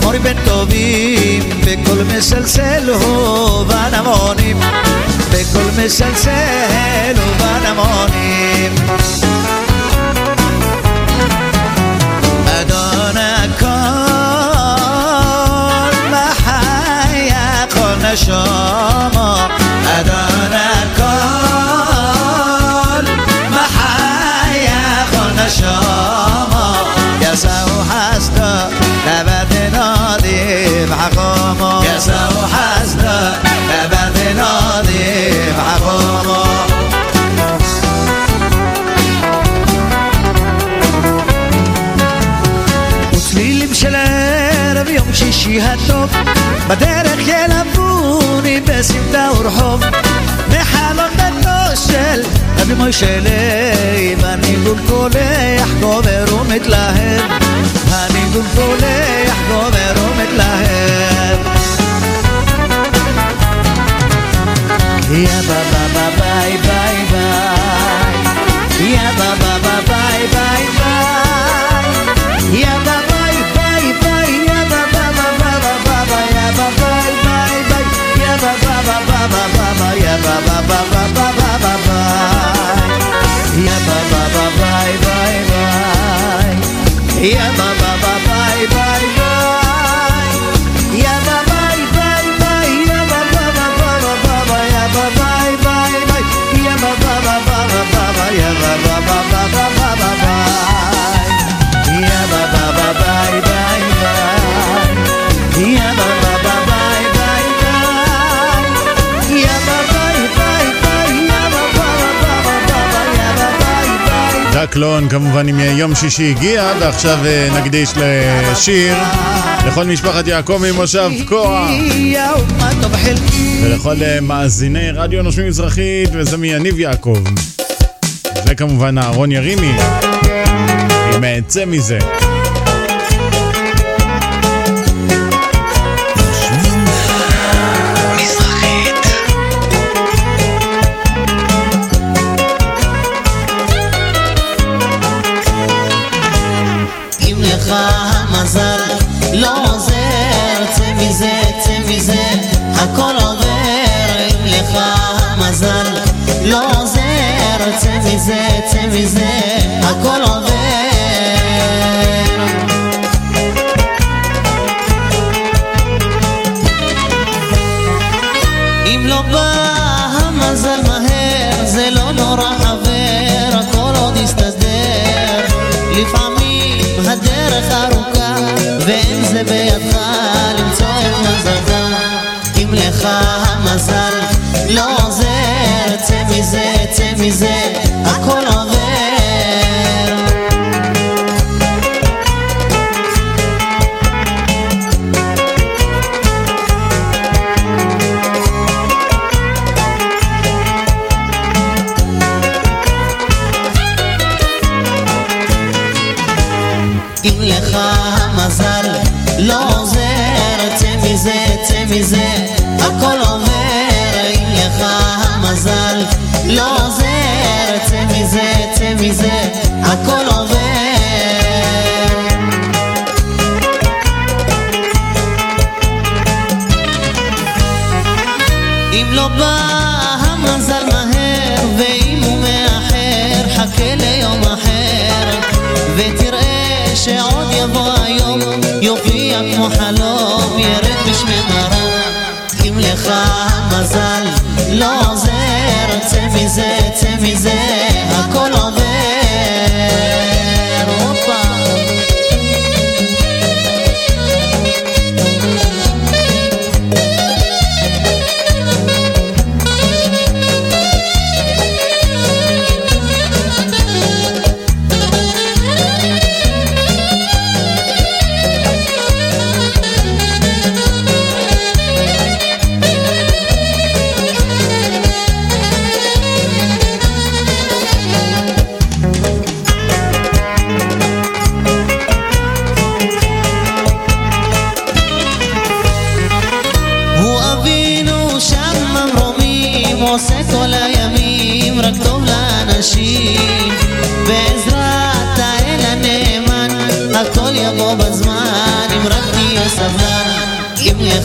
ماریم بنتابیم به کل مثل سل و نمانیم به کل مثل سل و نمانیم مدانه کن محیق کن شما مدانه کن محیق کن شما بعقامة يا ساو حزنا أبعد ناضي بعقامة وسليل مشلار بيمشي شي هالدب بدارخ يلبوني بس دور حب. محلق النشل أبي ما يشلي بني قول كولي يحكم رومت لهم קולח גובר ומתלהב יא ביי דקלון כמובן עם יום שישי הגיע ועכשיו אה, נקדיש לשיר. לכל משפחת יעקב ממושב כוח. ולכל אה, מאזיני רדיו נושמים מזרחית וזה מיניב יעקב. זה כמובן אהרון ירימי. עם אה, צא מזה מזה, הכל עובר. אם לך המזל לא עוזר, צא מזה, צא מזה, הכל עובר. אם לא בא המזל מהר, זה לא נורא חבר, הכל עוד יסתדר. לפעמים הדרך בידך למצוא את מזלך. אם לך המזל לא עוזר צא מזה, צא מזה הכל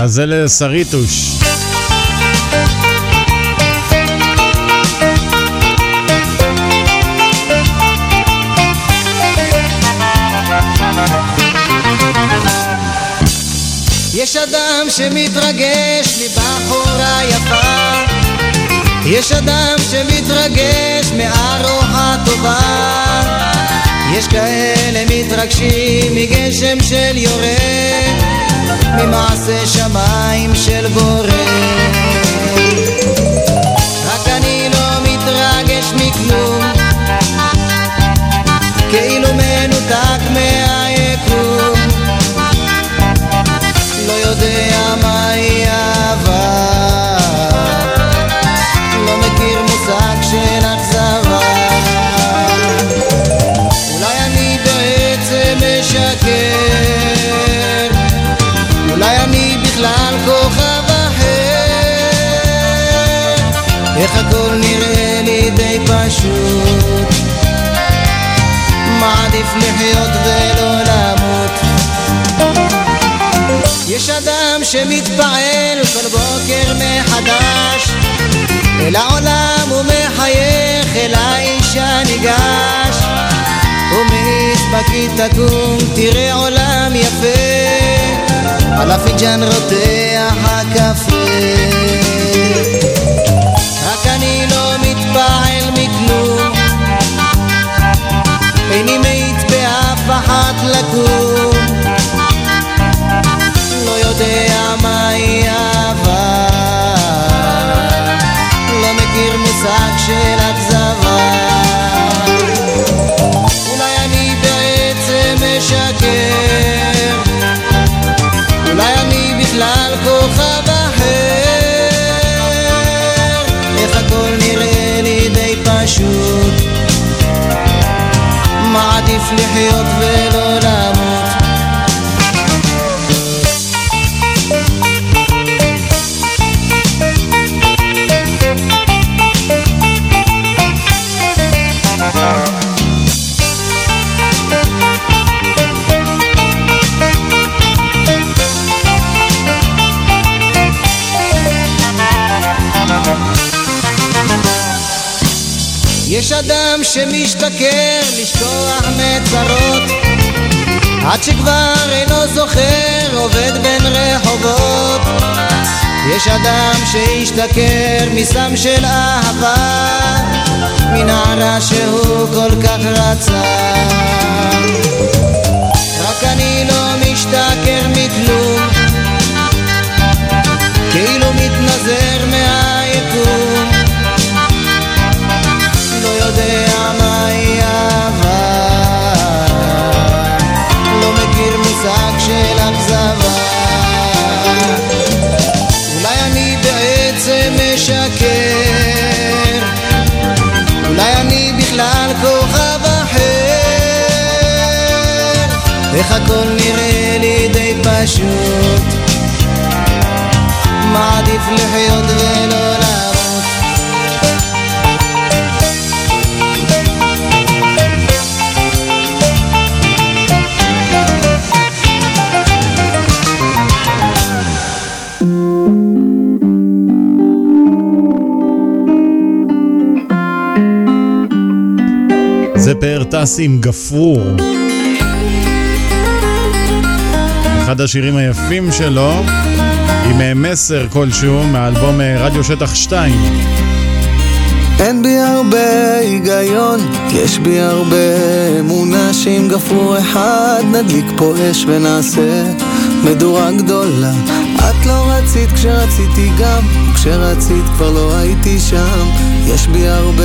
אז זה לשריטוש. יש אדם שמתרגש מבחורה יפה יש אדם שמתרגש מארוחה טובה יש כאלה מתרגשים מגשם של יורד ממעשה שמיים של בורא. רק אני לא מתרגש מכלום כאילו מנותק מהיקום. יודע מהי אהבה לא מכיר איך הכל נראה לי די פשוט? מעדיף לחיות ולא למות. יש אדם שמתפעל כל בוקר מחדש אל העולם ומחייך אל האישה ניגש ומעיט בכי תקום תראה עולם יפה על הפיג'אן רותח הקפה מתפעל מכלום איני מאית באף אחת לקום עדיף לחיות ולא למות. יש עדיין שמשתכר לשכוח מצרות עד שכבר אינו זוכר עובד בין רחובות. יש אדם שהשתכר מסם של אהבה מנערה שהוא כל כך רצה. רק אני לא משתכר מכלום טס עם גפרור. אחד השירים היפים שלו, עם אה, מסר כלשהו מהאלבום אה, רדיו שטח 2. אין בי הרבה היגיון, יש בי הרבה אמונה שאם גפרור אחד נדליק פה אש ונעשה מדורה גדולה. את לא רצית כשרציתי גם, כשרצית כבר לא הייתי שם. יש בי הרבה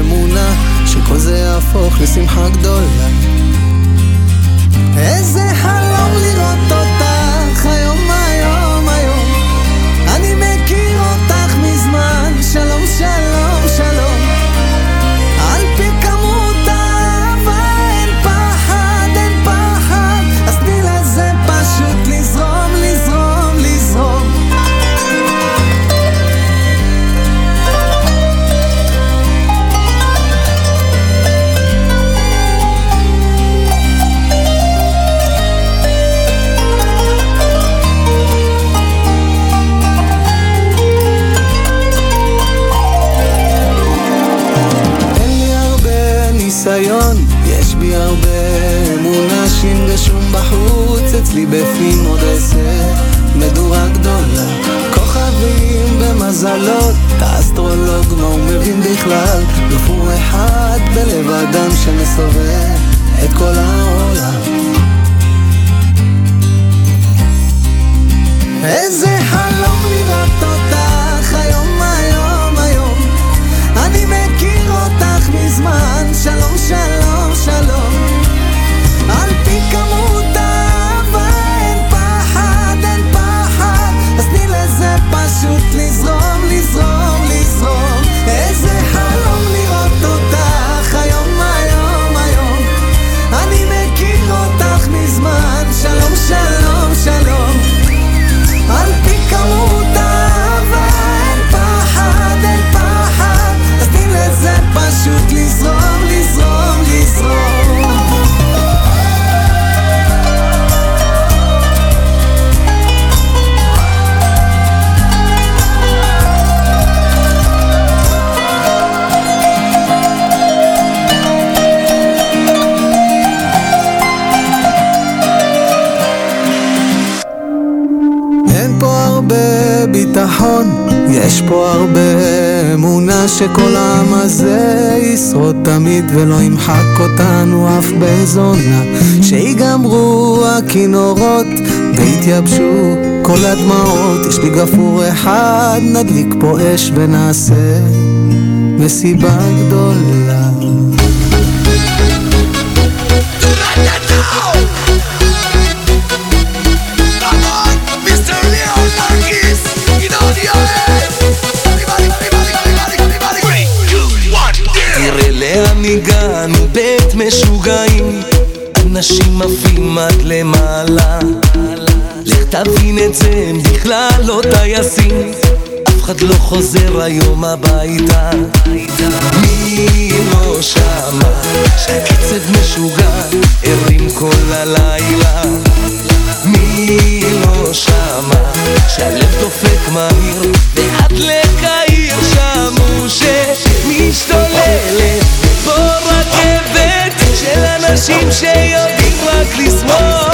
אמונה שכל זה יהפוך לשמחה גדולה. איזה חלום לראות אותך אצלי עוד אעשה מדורה גדולה. כוכבים במזלות, האסטרולוג מה הוא מבין בכלל? גפור אחד בלב אדם שמסובב את כל העולם. איזה חלום לראות אותך היום, היום, היום. אני מכיר אותך מזמן, שלום, שלום. יש פה הרבה אמונה שכל העם הזה ישרוד תמיד ולא ימחק אותנו אף בזונה. שיגמרו הכינורות ויתייבשו כל הדמעות. יש לי גפור אחד, נדליק פה אש ונעשה מסיבה גדולה משוגעים. אנשים עפים עד למעלה. לך תבין את זה, הם בכלל לא טייסים. אף אחד לא חוזר היום הביתה. מי לא שמע שהקצב משוגע? ערים כל הלילה. מי לא שמע שהלב דופק מהיר? ועד לקהיר שמעו שמשתוללת אנשים שיודעים רק לשמוח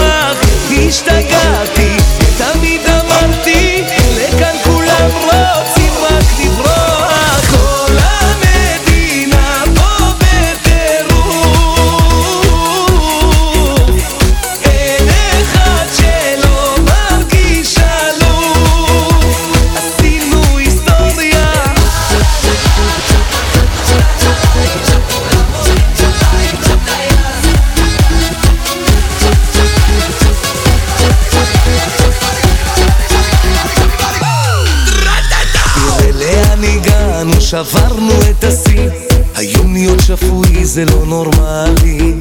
שברנו את השיא. היום להיות שפוי זה לא נורמלי.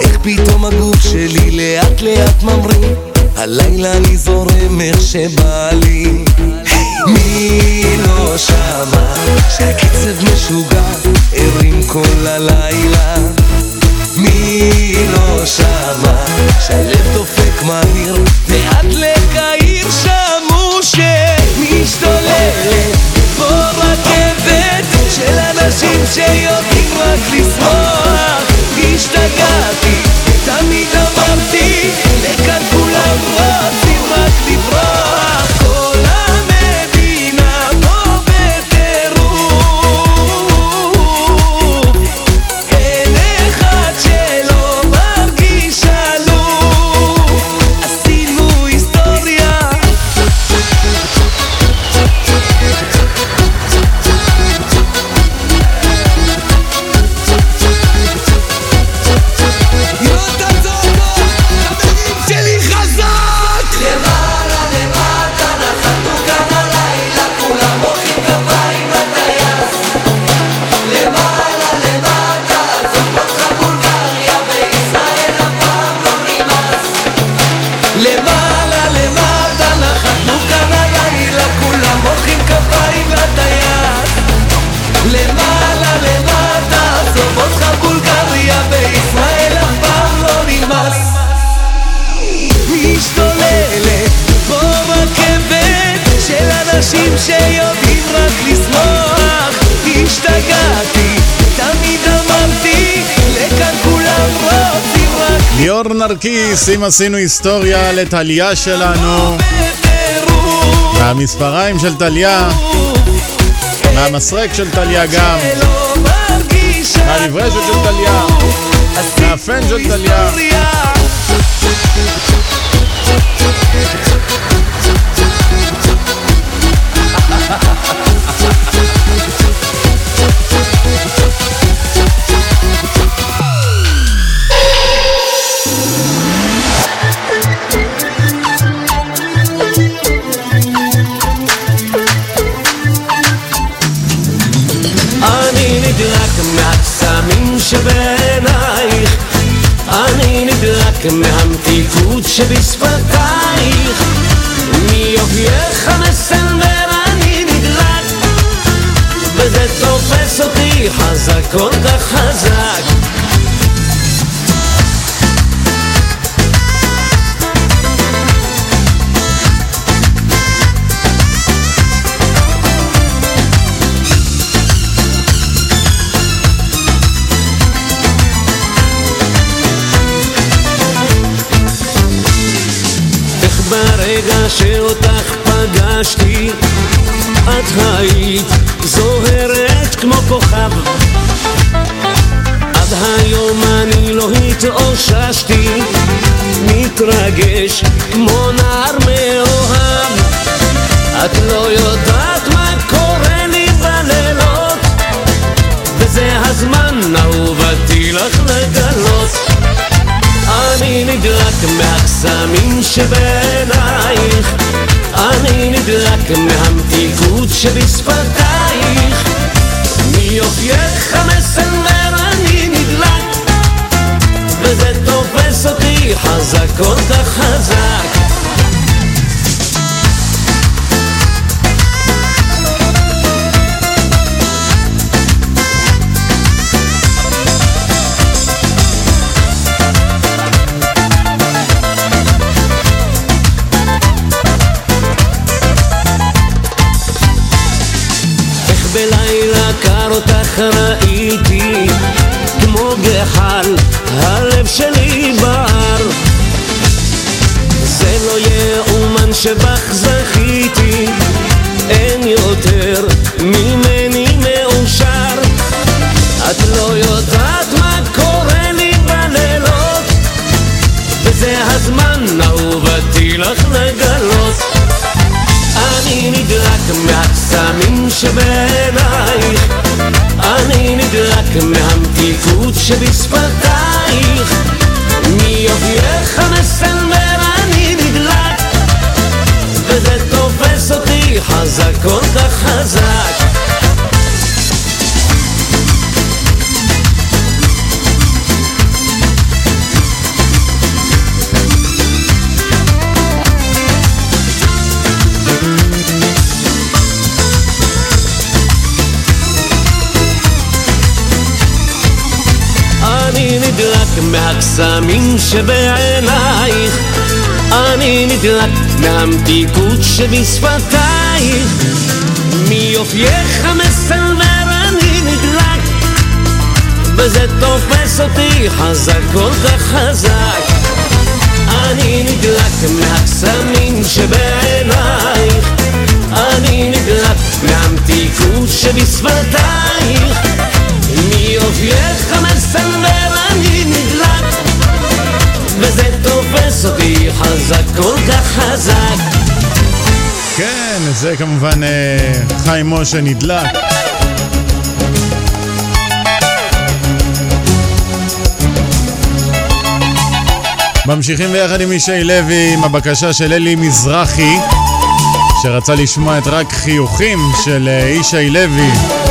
איך פתאום הגוף שלי לאט לאט ממריא? הלילה אני זורם איך שבא לי. מי לא שמע שהקצב משוגע? ערים כל הלילה. מי לא שמע שהלב דופק מהיר? ועד לקהיר שמעו שמשתוללת של אנשים שיודעים רק לשמוח נרקיס, אם עשינו היסטוריה לטליה שלנו. מהמספריים של טליה מהמסרק של טליה גם מהנברשת של טליה מהפן של טליה מהמתיקות שבשפתייך שבעינייך אני נדלק מהמתיקות שבשפתייך. מיופייך המסנבר אני נדלק וזה תופס אותי חזק כל כך חזק שבך זכיתי אין יותר ממני מאושר. את לא יודעת מה קורה לי בלילות וזה הזמן אהובתי לך לגלות. אני נדלק מהקסמים שבעינייך אני נדלק מהמתיקות שבשפתייך חזק כל כך חזק. מהקסמים שבעינייך, אני נדלק מהמתיקות שבשפתיי מיופייך המסנוור אני נדלק וזה תופס אותי חזק כל כך חזק אני נדלק מהקסמים שבעינייך אני נדלק מהמתיקות שבשפתייך. מיופייך המסנוור אני נדלק וזה תופס אותי חזק כל כך חזק כן, זה כמובן אה, חיים משה נדלק. ממשיכים ביחד עם ישי לוי עם הבקשה של אלי מזרחי שרצה לשמוע את רק חיוכים של אה, ישי לוי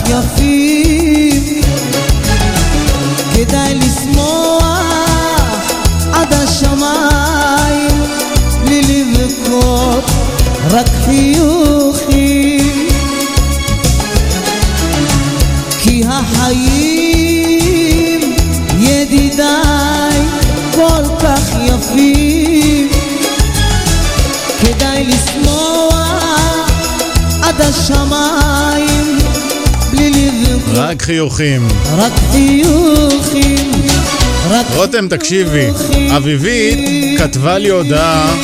כך יפים, כדאי לשמוח עד השמיים, בלי לבכות, רק חיוכים. רק חיוכים. רק חיוכים, רותם, תקשיבי, אביבית כתבה לי הודעה,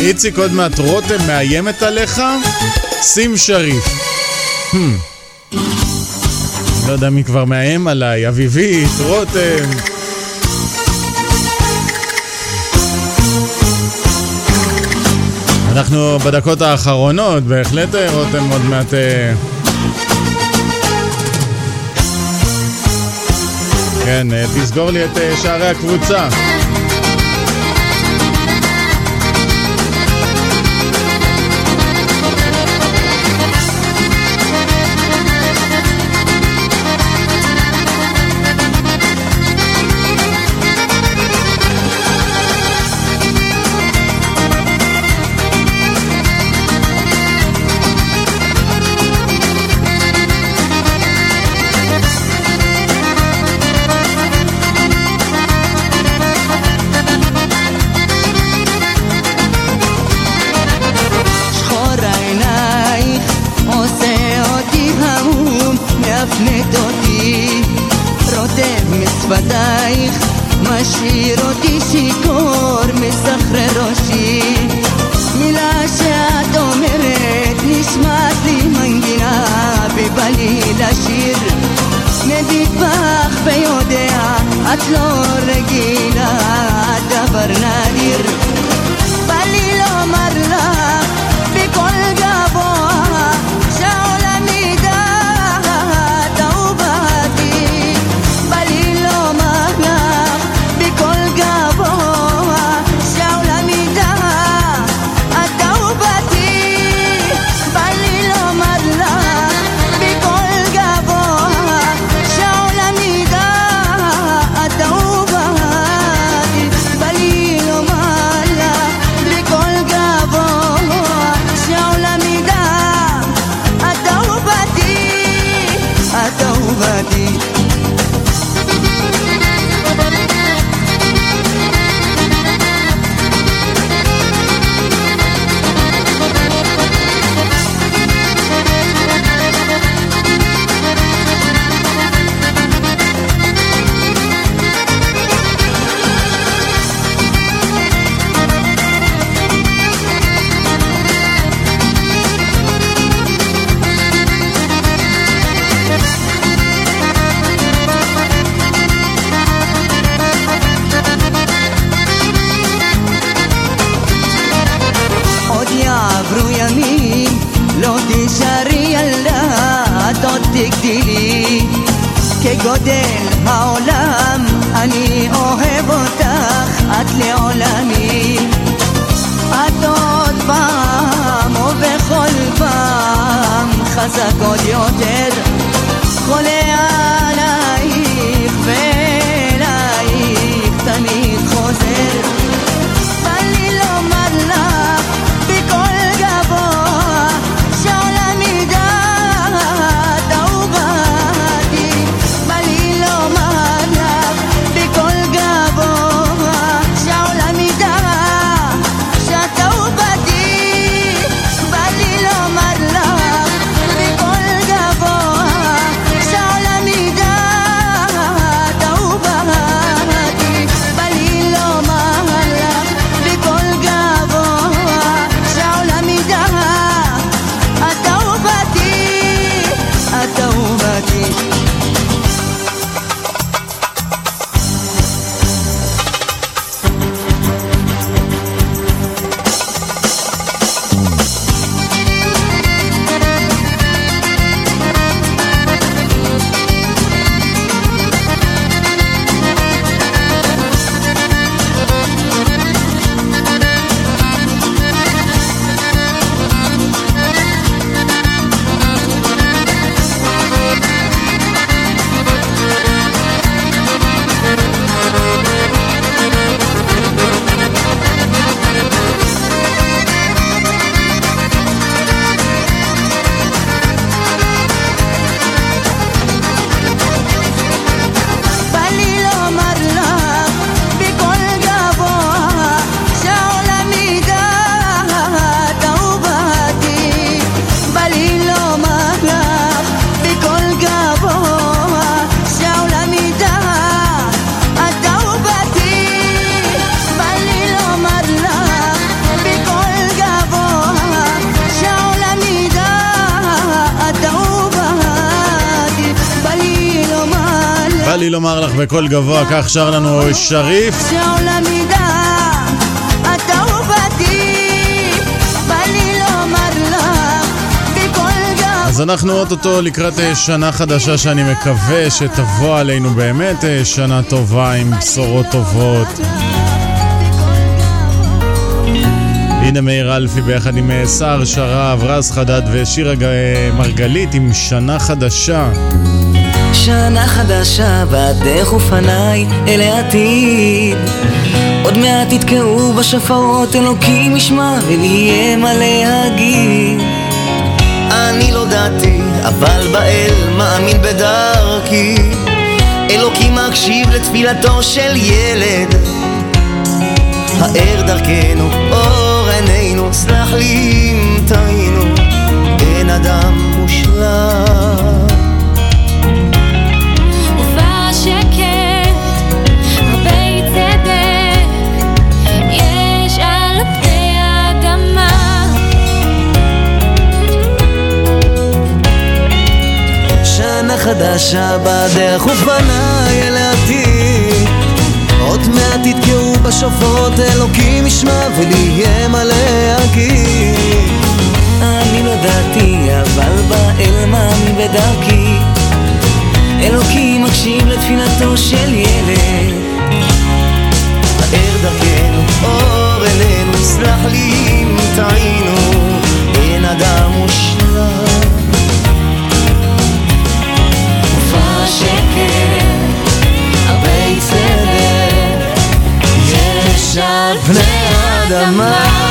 איציק עוד מעט רותם מאיימת עליך, שים שריף. Hmm. לא יודע מי כבר מאיים עליי, אביבית, רותם. אנחנו בדקות האחרונות, בהחלט אה, רותם עוד מעט... כן, אה, תסגור לי את שערי הקבוצה. בקול גבוה, כך שר לנו שריף. אז אנחנו אוטוטו לקראת אה, שנה חדשה שאני מקווה שתבוא עלינו באמת אה, שנה טובה עם בשורות טובות. הנה מאיר אלפי ביחד עם אה, סער שרב, רז חדד ושירה מרגלית עם שנה חדשה. שנה חדשה בדרך ופניי אל העתיד. עוד מעט יתקעו בשופרות אלוקים ישמע ולי יהיה מה להגיד. אני לא דתי אבל באל מאמין בדרכי. אלוקים מקשיב לתפילתו של ילד. האר דרכנו, אור עינינו, סלח לי אם טעינו, אין אדם מושלם חדשה בדרך ופניי אל העתיד. עוד מעט יתקעו בשופרות אלוקים ישמע ולי יהיה מה להגיד אני לא דעתי אבל באל מאמין בדרכי. אלוקים מקשיב לתפילתו של ילד. האר דרכנו, אור עינינו, סלח לי אם טעינו. אין אדם מושלם פני האדמה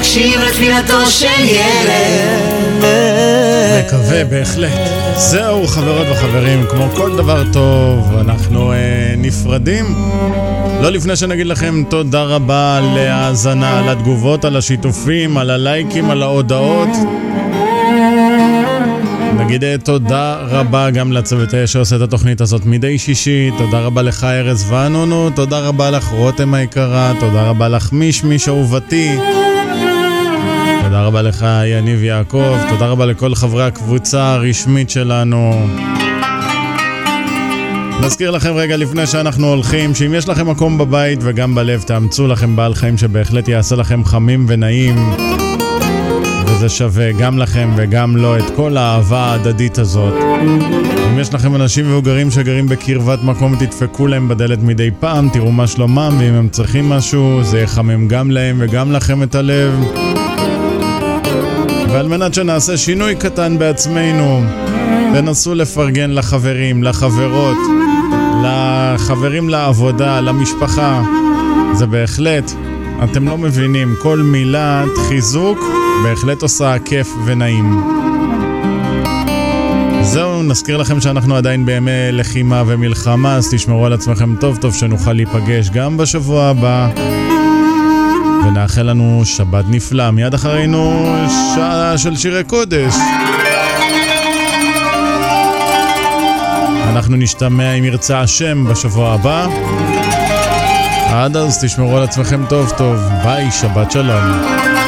מקשיב לתפילתו של ילד. מקווה, בהחלט. זהו, חברות וחברים, כמו כל דבר טוב, אנחנו אה, נפרדים. לא לפני שנגיד לכם תודה רבה על ההאזנה, על התגובות, על השיתופים, על הלייקים, על ההודעות. נגיד אה, תודה רבה גם לצוות אה, שעושה את התוכנית הזאת מדי שישי, תודה רבה לך ארז ואנונו, תודה רבה לך רותם היקרה, תודה רבה לך מישמיש אהובתי. רבה לך יניב יעקב, תודה רבה לכל חברי הקבוצה הרשמית שלנו. נזכיר לכם רגע לפני שאנחנו הולכים, שאם יש לכם מקום בבית וגם בלב, תאמצו לכם בעל חיים שבהחלט יעשה לכם חמים ונעים. וזה שווה גם לכם וגם לו את כל האהבה ההדדית הזאת. אם יש לכם אנשים מבוגרים שגרים בקרבת מקום, תדפקו להם בדלת מדי פעם, תראו מה שלומם, ואם הם צריכים משהו, זה יחמם גם להם וגם לכם את הלב. ועל מנת שנעשה שינוי קטן בעצמנו, תנסו לפרגן לחברים, לחברות, לחברים לעבודה, למשפחה. זה בהחלט, אתם לא מבינים, כל מילת חיזוק בהחלט עושה כיף ונעים. זהו, נזכיר לכם שאנחנו עדיין בימי לחימה ומלחמה, אז תשמרו על עצמכם טוב טוב שנוכל להיפגש גם בשבוע הבא. ונאחל לנו שבת נפלא. מיד אחרינו שעה של שירי קודש. אנחנו נשתמע אם ירצה השם בשבוע הבא. עד אז תשמרו על עצמכם טוב טוב. ביי, שבת שלום.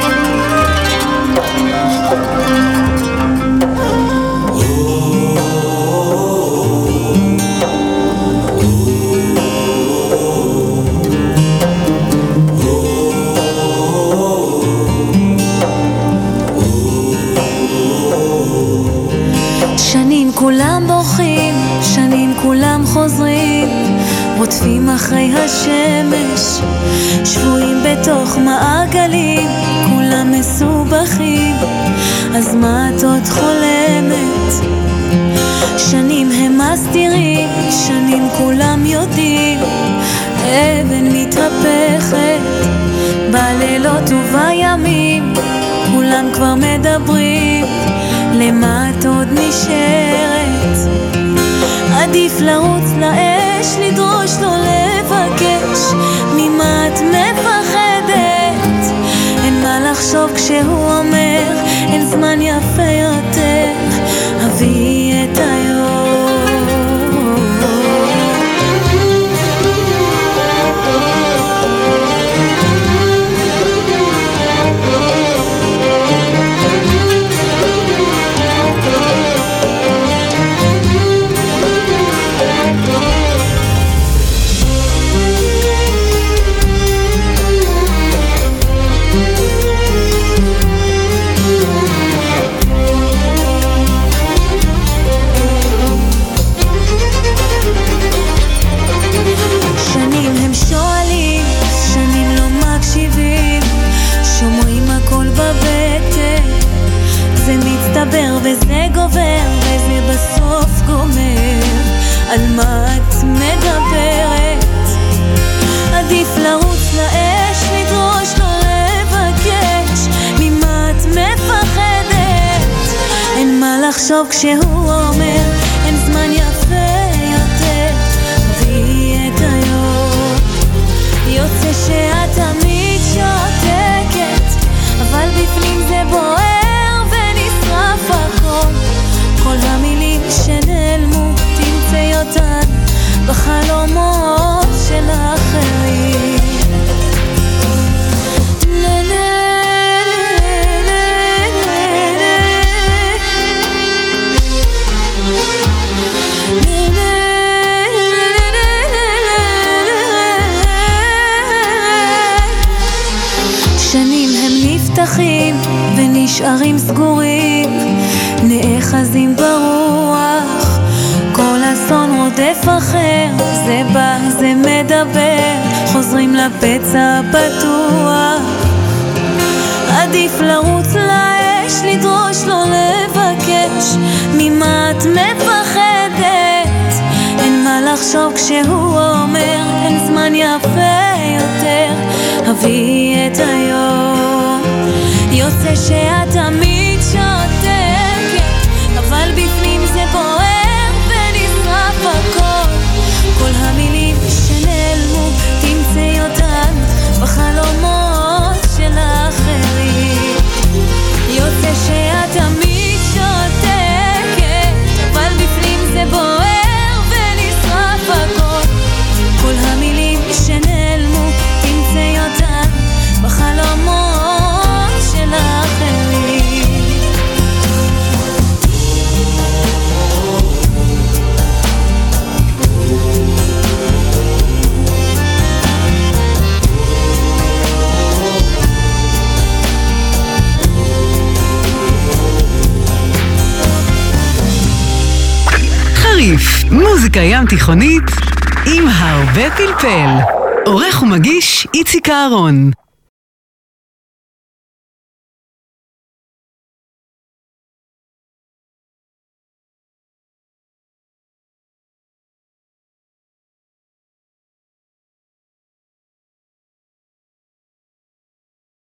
רודפים אחרי השמש, שבויים בתוך מעגלים, כולם מסובכים, אז מה את עוד חולמת? שנים הם מסתירים, שנים כולם יודעים, אבן מתהפכת, בלילות ובימים, כולם כבר מדברים, למה את עוד נשארת? עדיף לרוץ לאש, לדרוש לא לבקש, ממה את מפחדת? אין מה לחשוב כשהוא אומר, אין זמן יפה יותר, אבי את היום. על מה את מדברת? עדיף לרוץ לאש, לדרוש לא לבקש, ממה את מפחדת? אין מה לחשוב כשהוא אומר, אין זמן יפה בחלומות של האחרים. שנים הם נפתחים ונשארים סגורים, רודף אחר, זה בא, זה מדבר, חוזרים לפצע הפתוח. עדיף לרוץ לאש, לדרוש לא לבקש, ממה את מפחדת? אין מה לחשוב כשהוא אומר, אין זמן יפה יותר, אבי את היום. יוצא שאת תמיד מוזיקה ים תיכונית עם הרבה פלפל. עורך ומגיש איציק אהרון.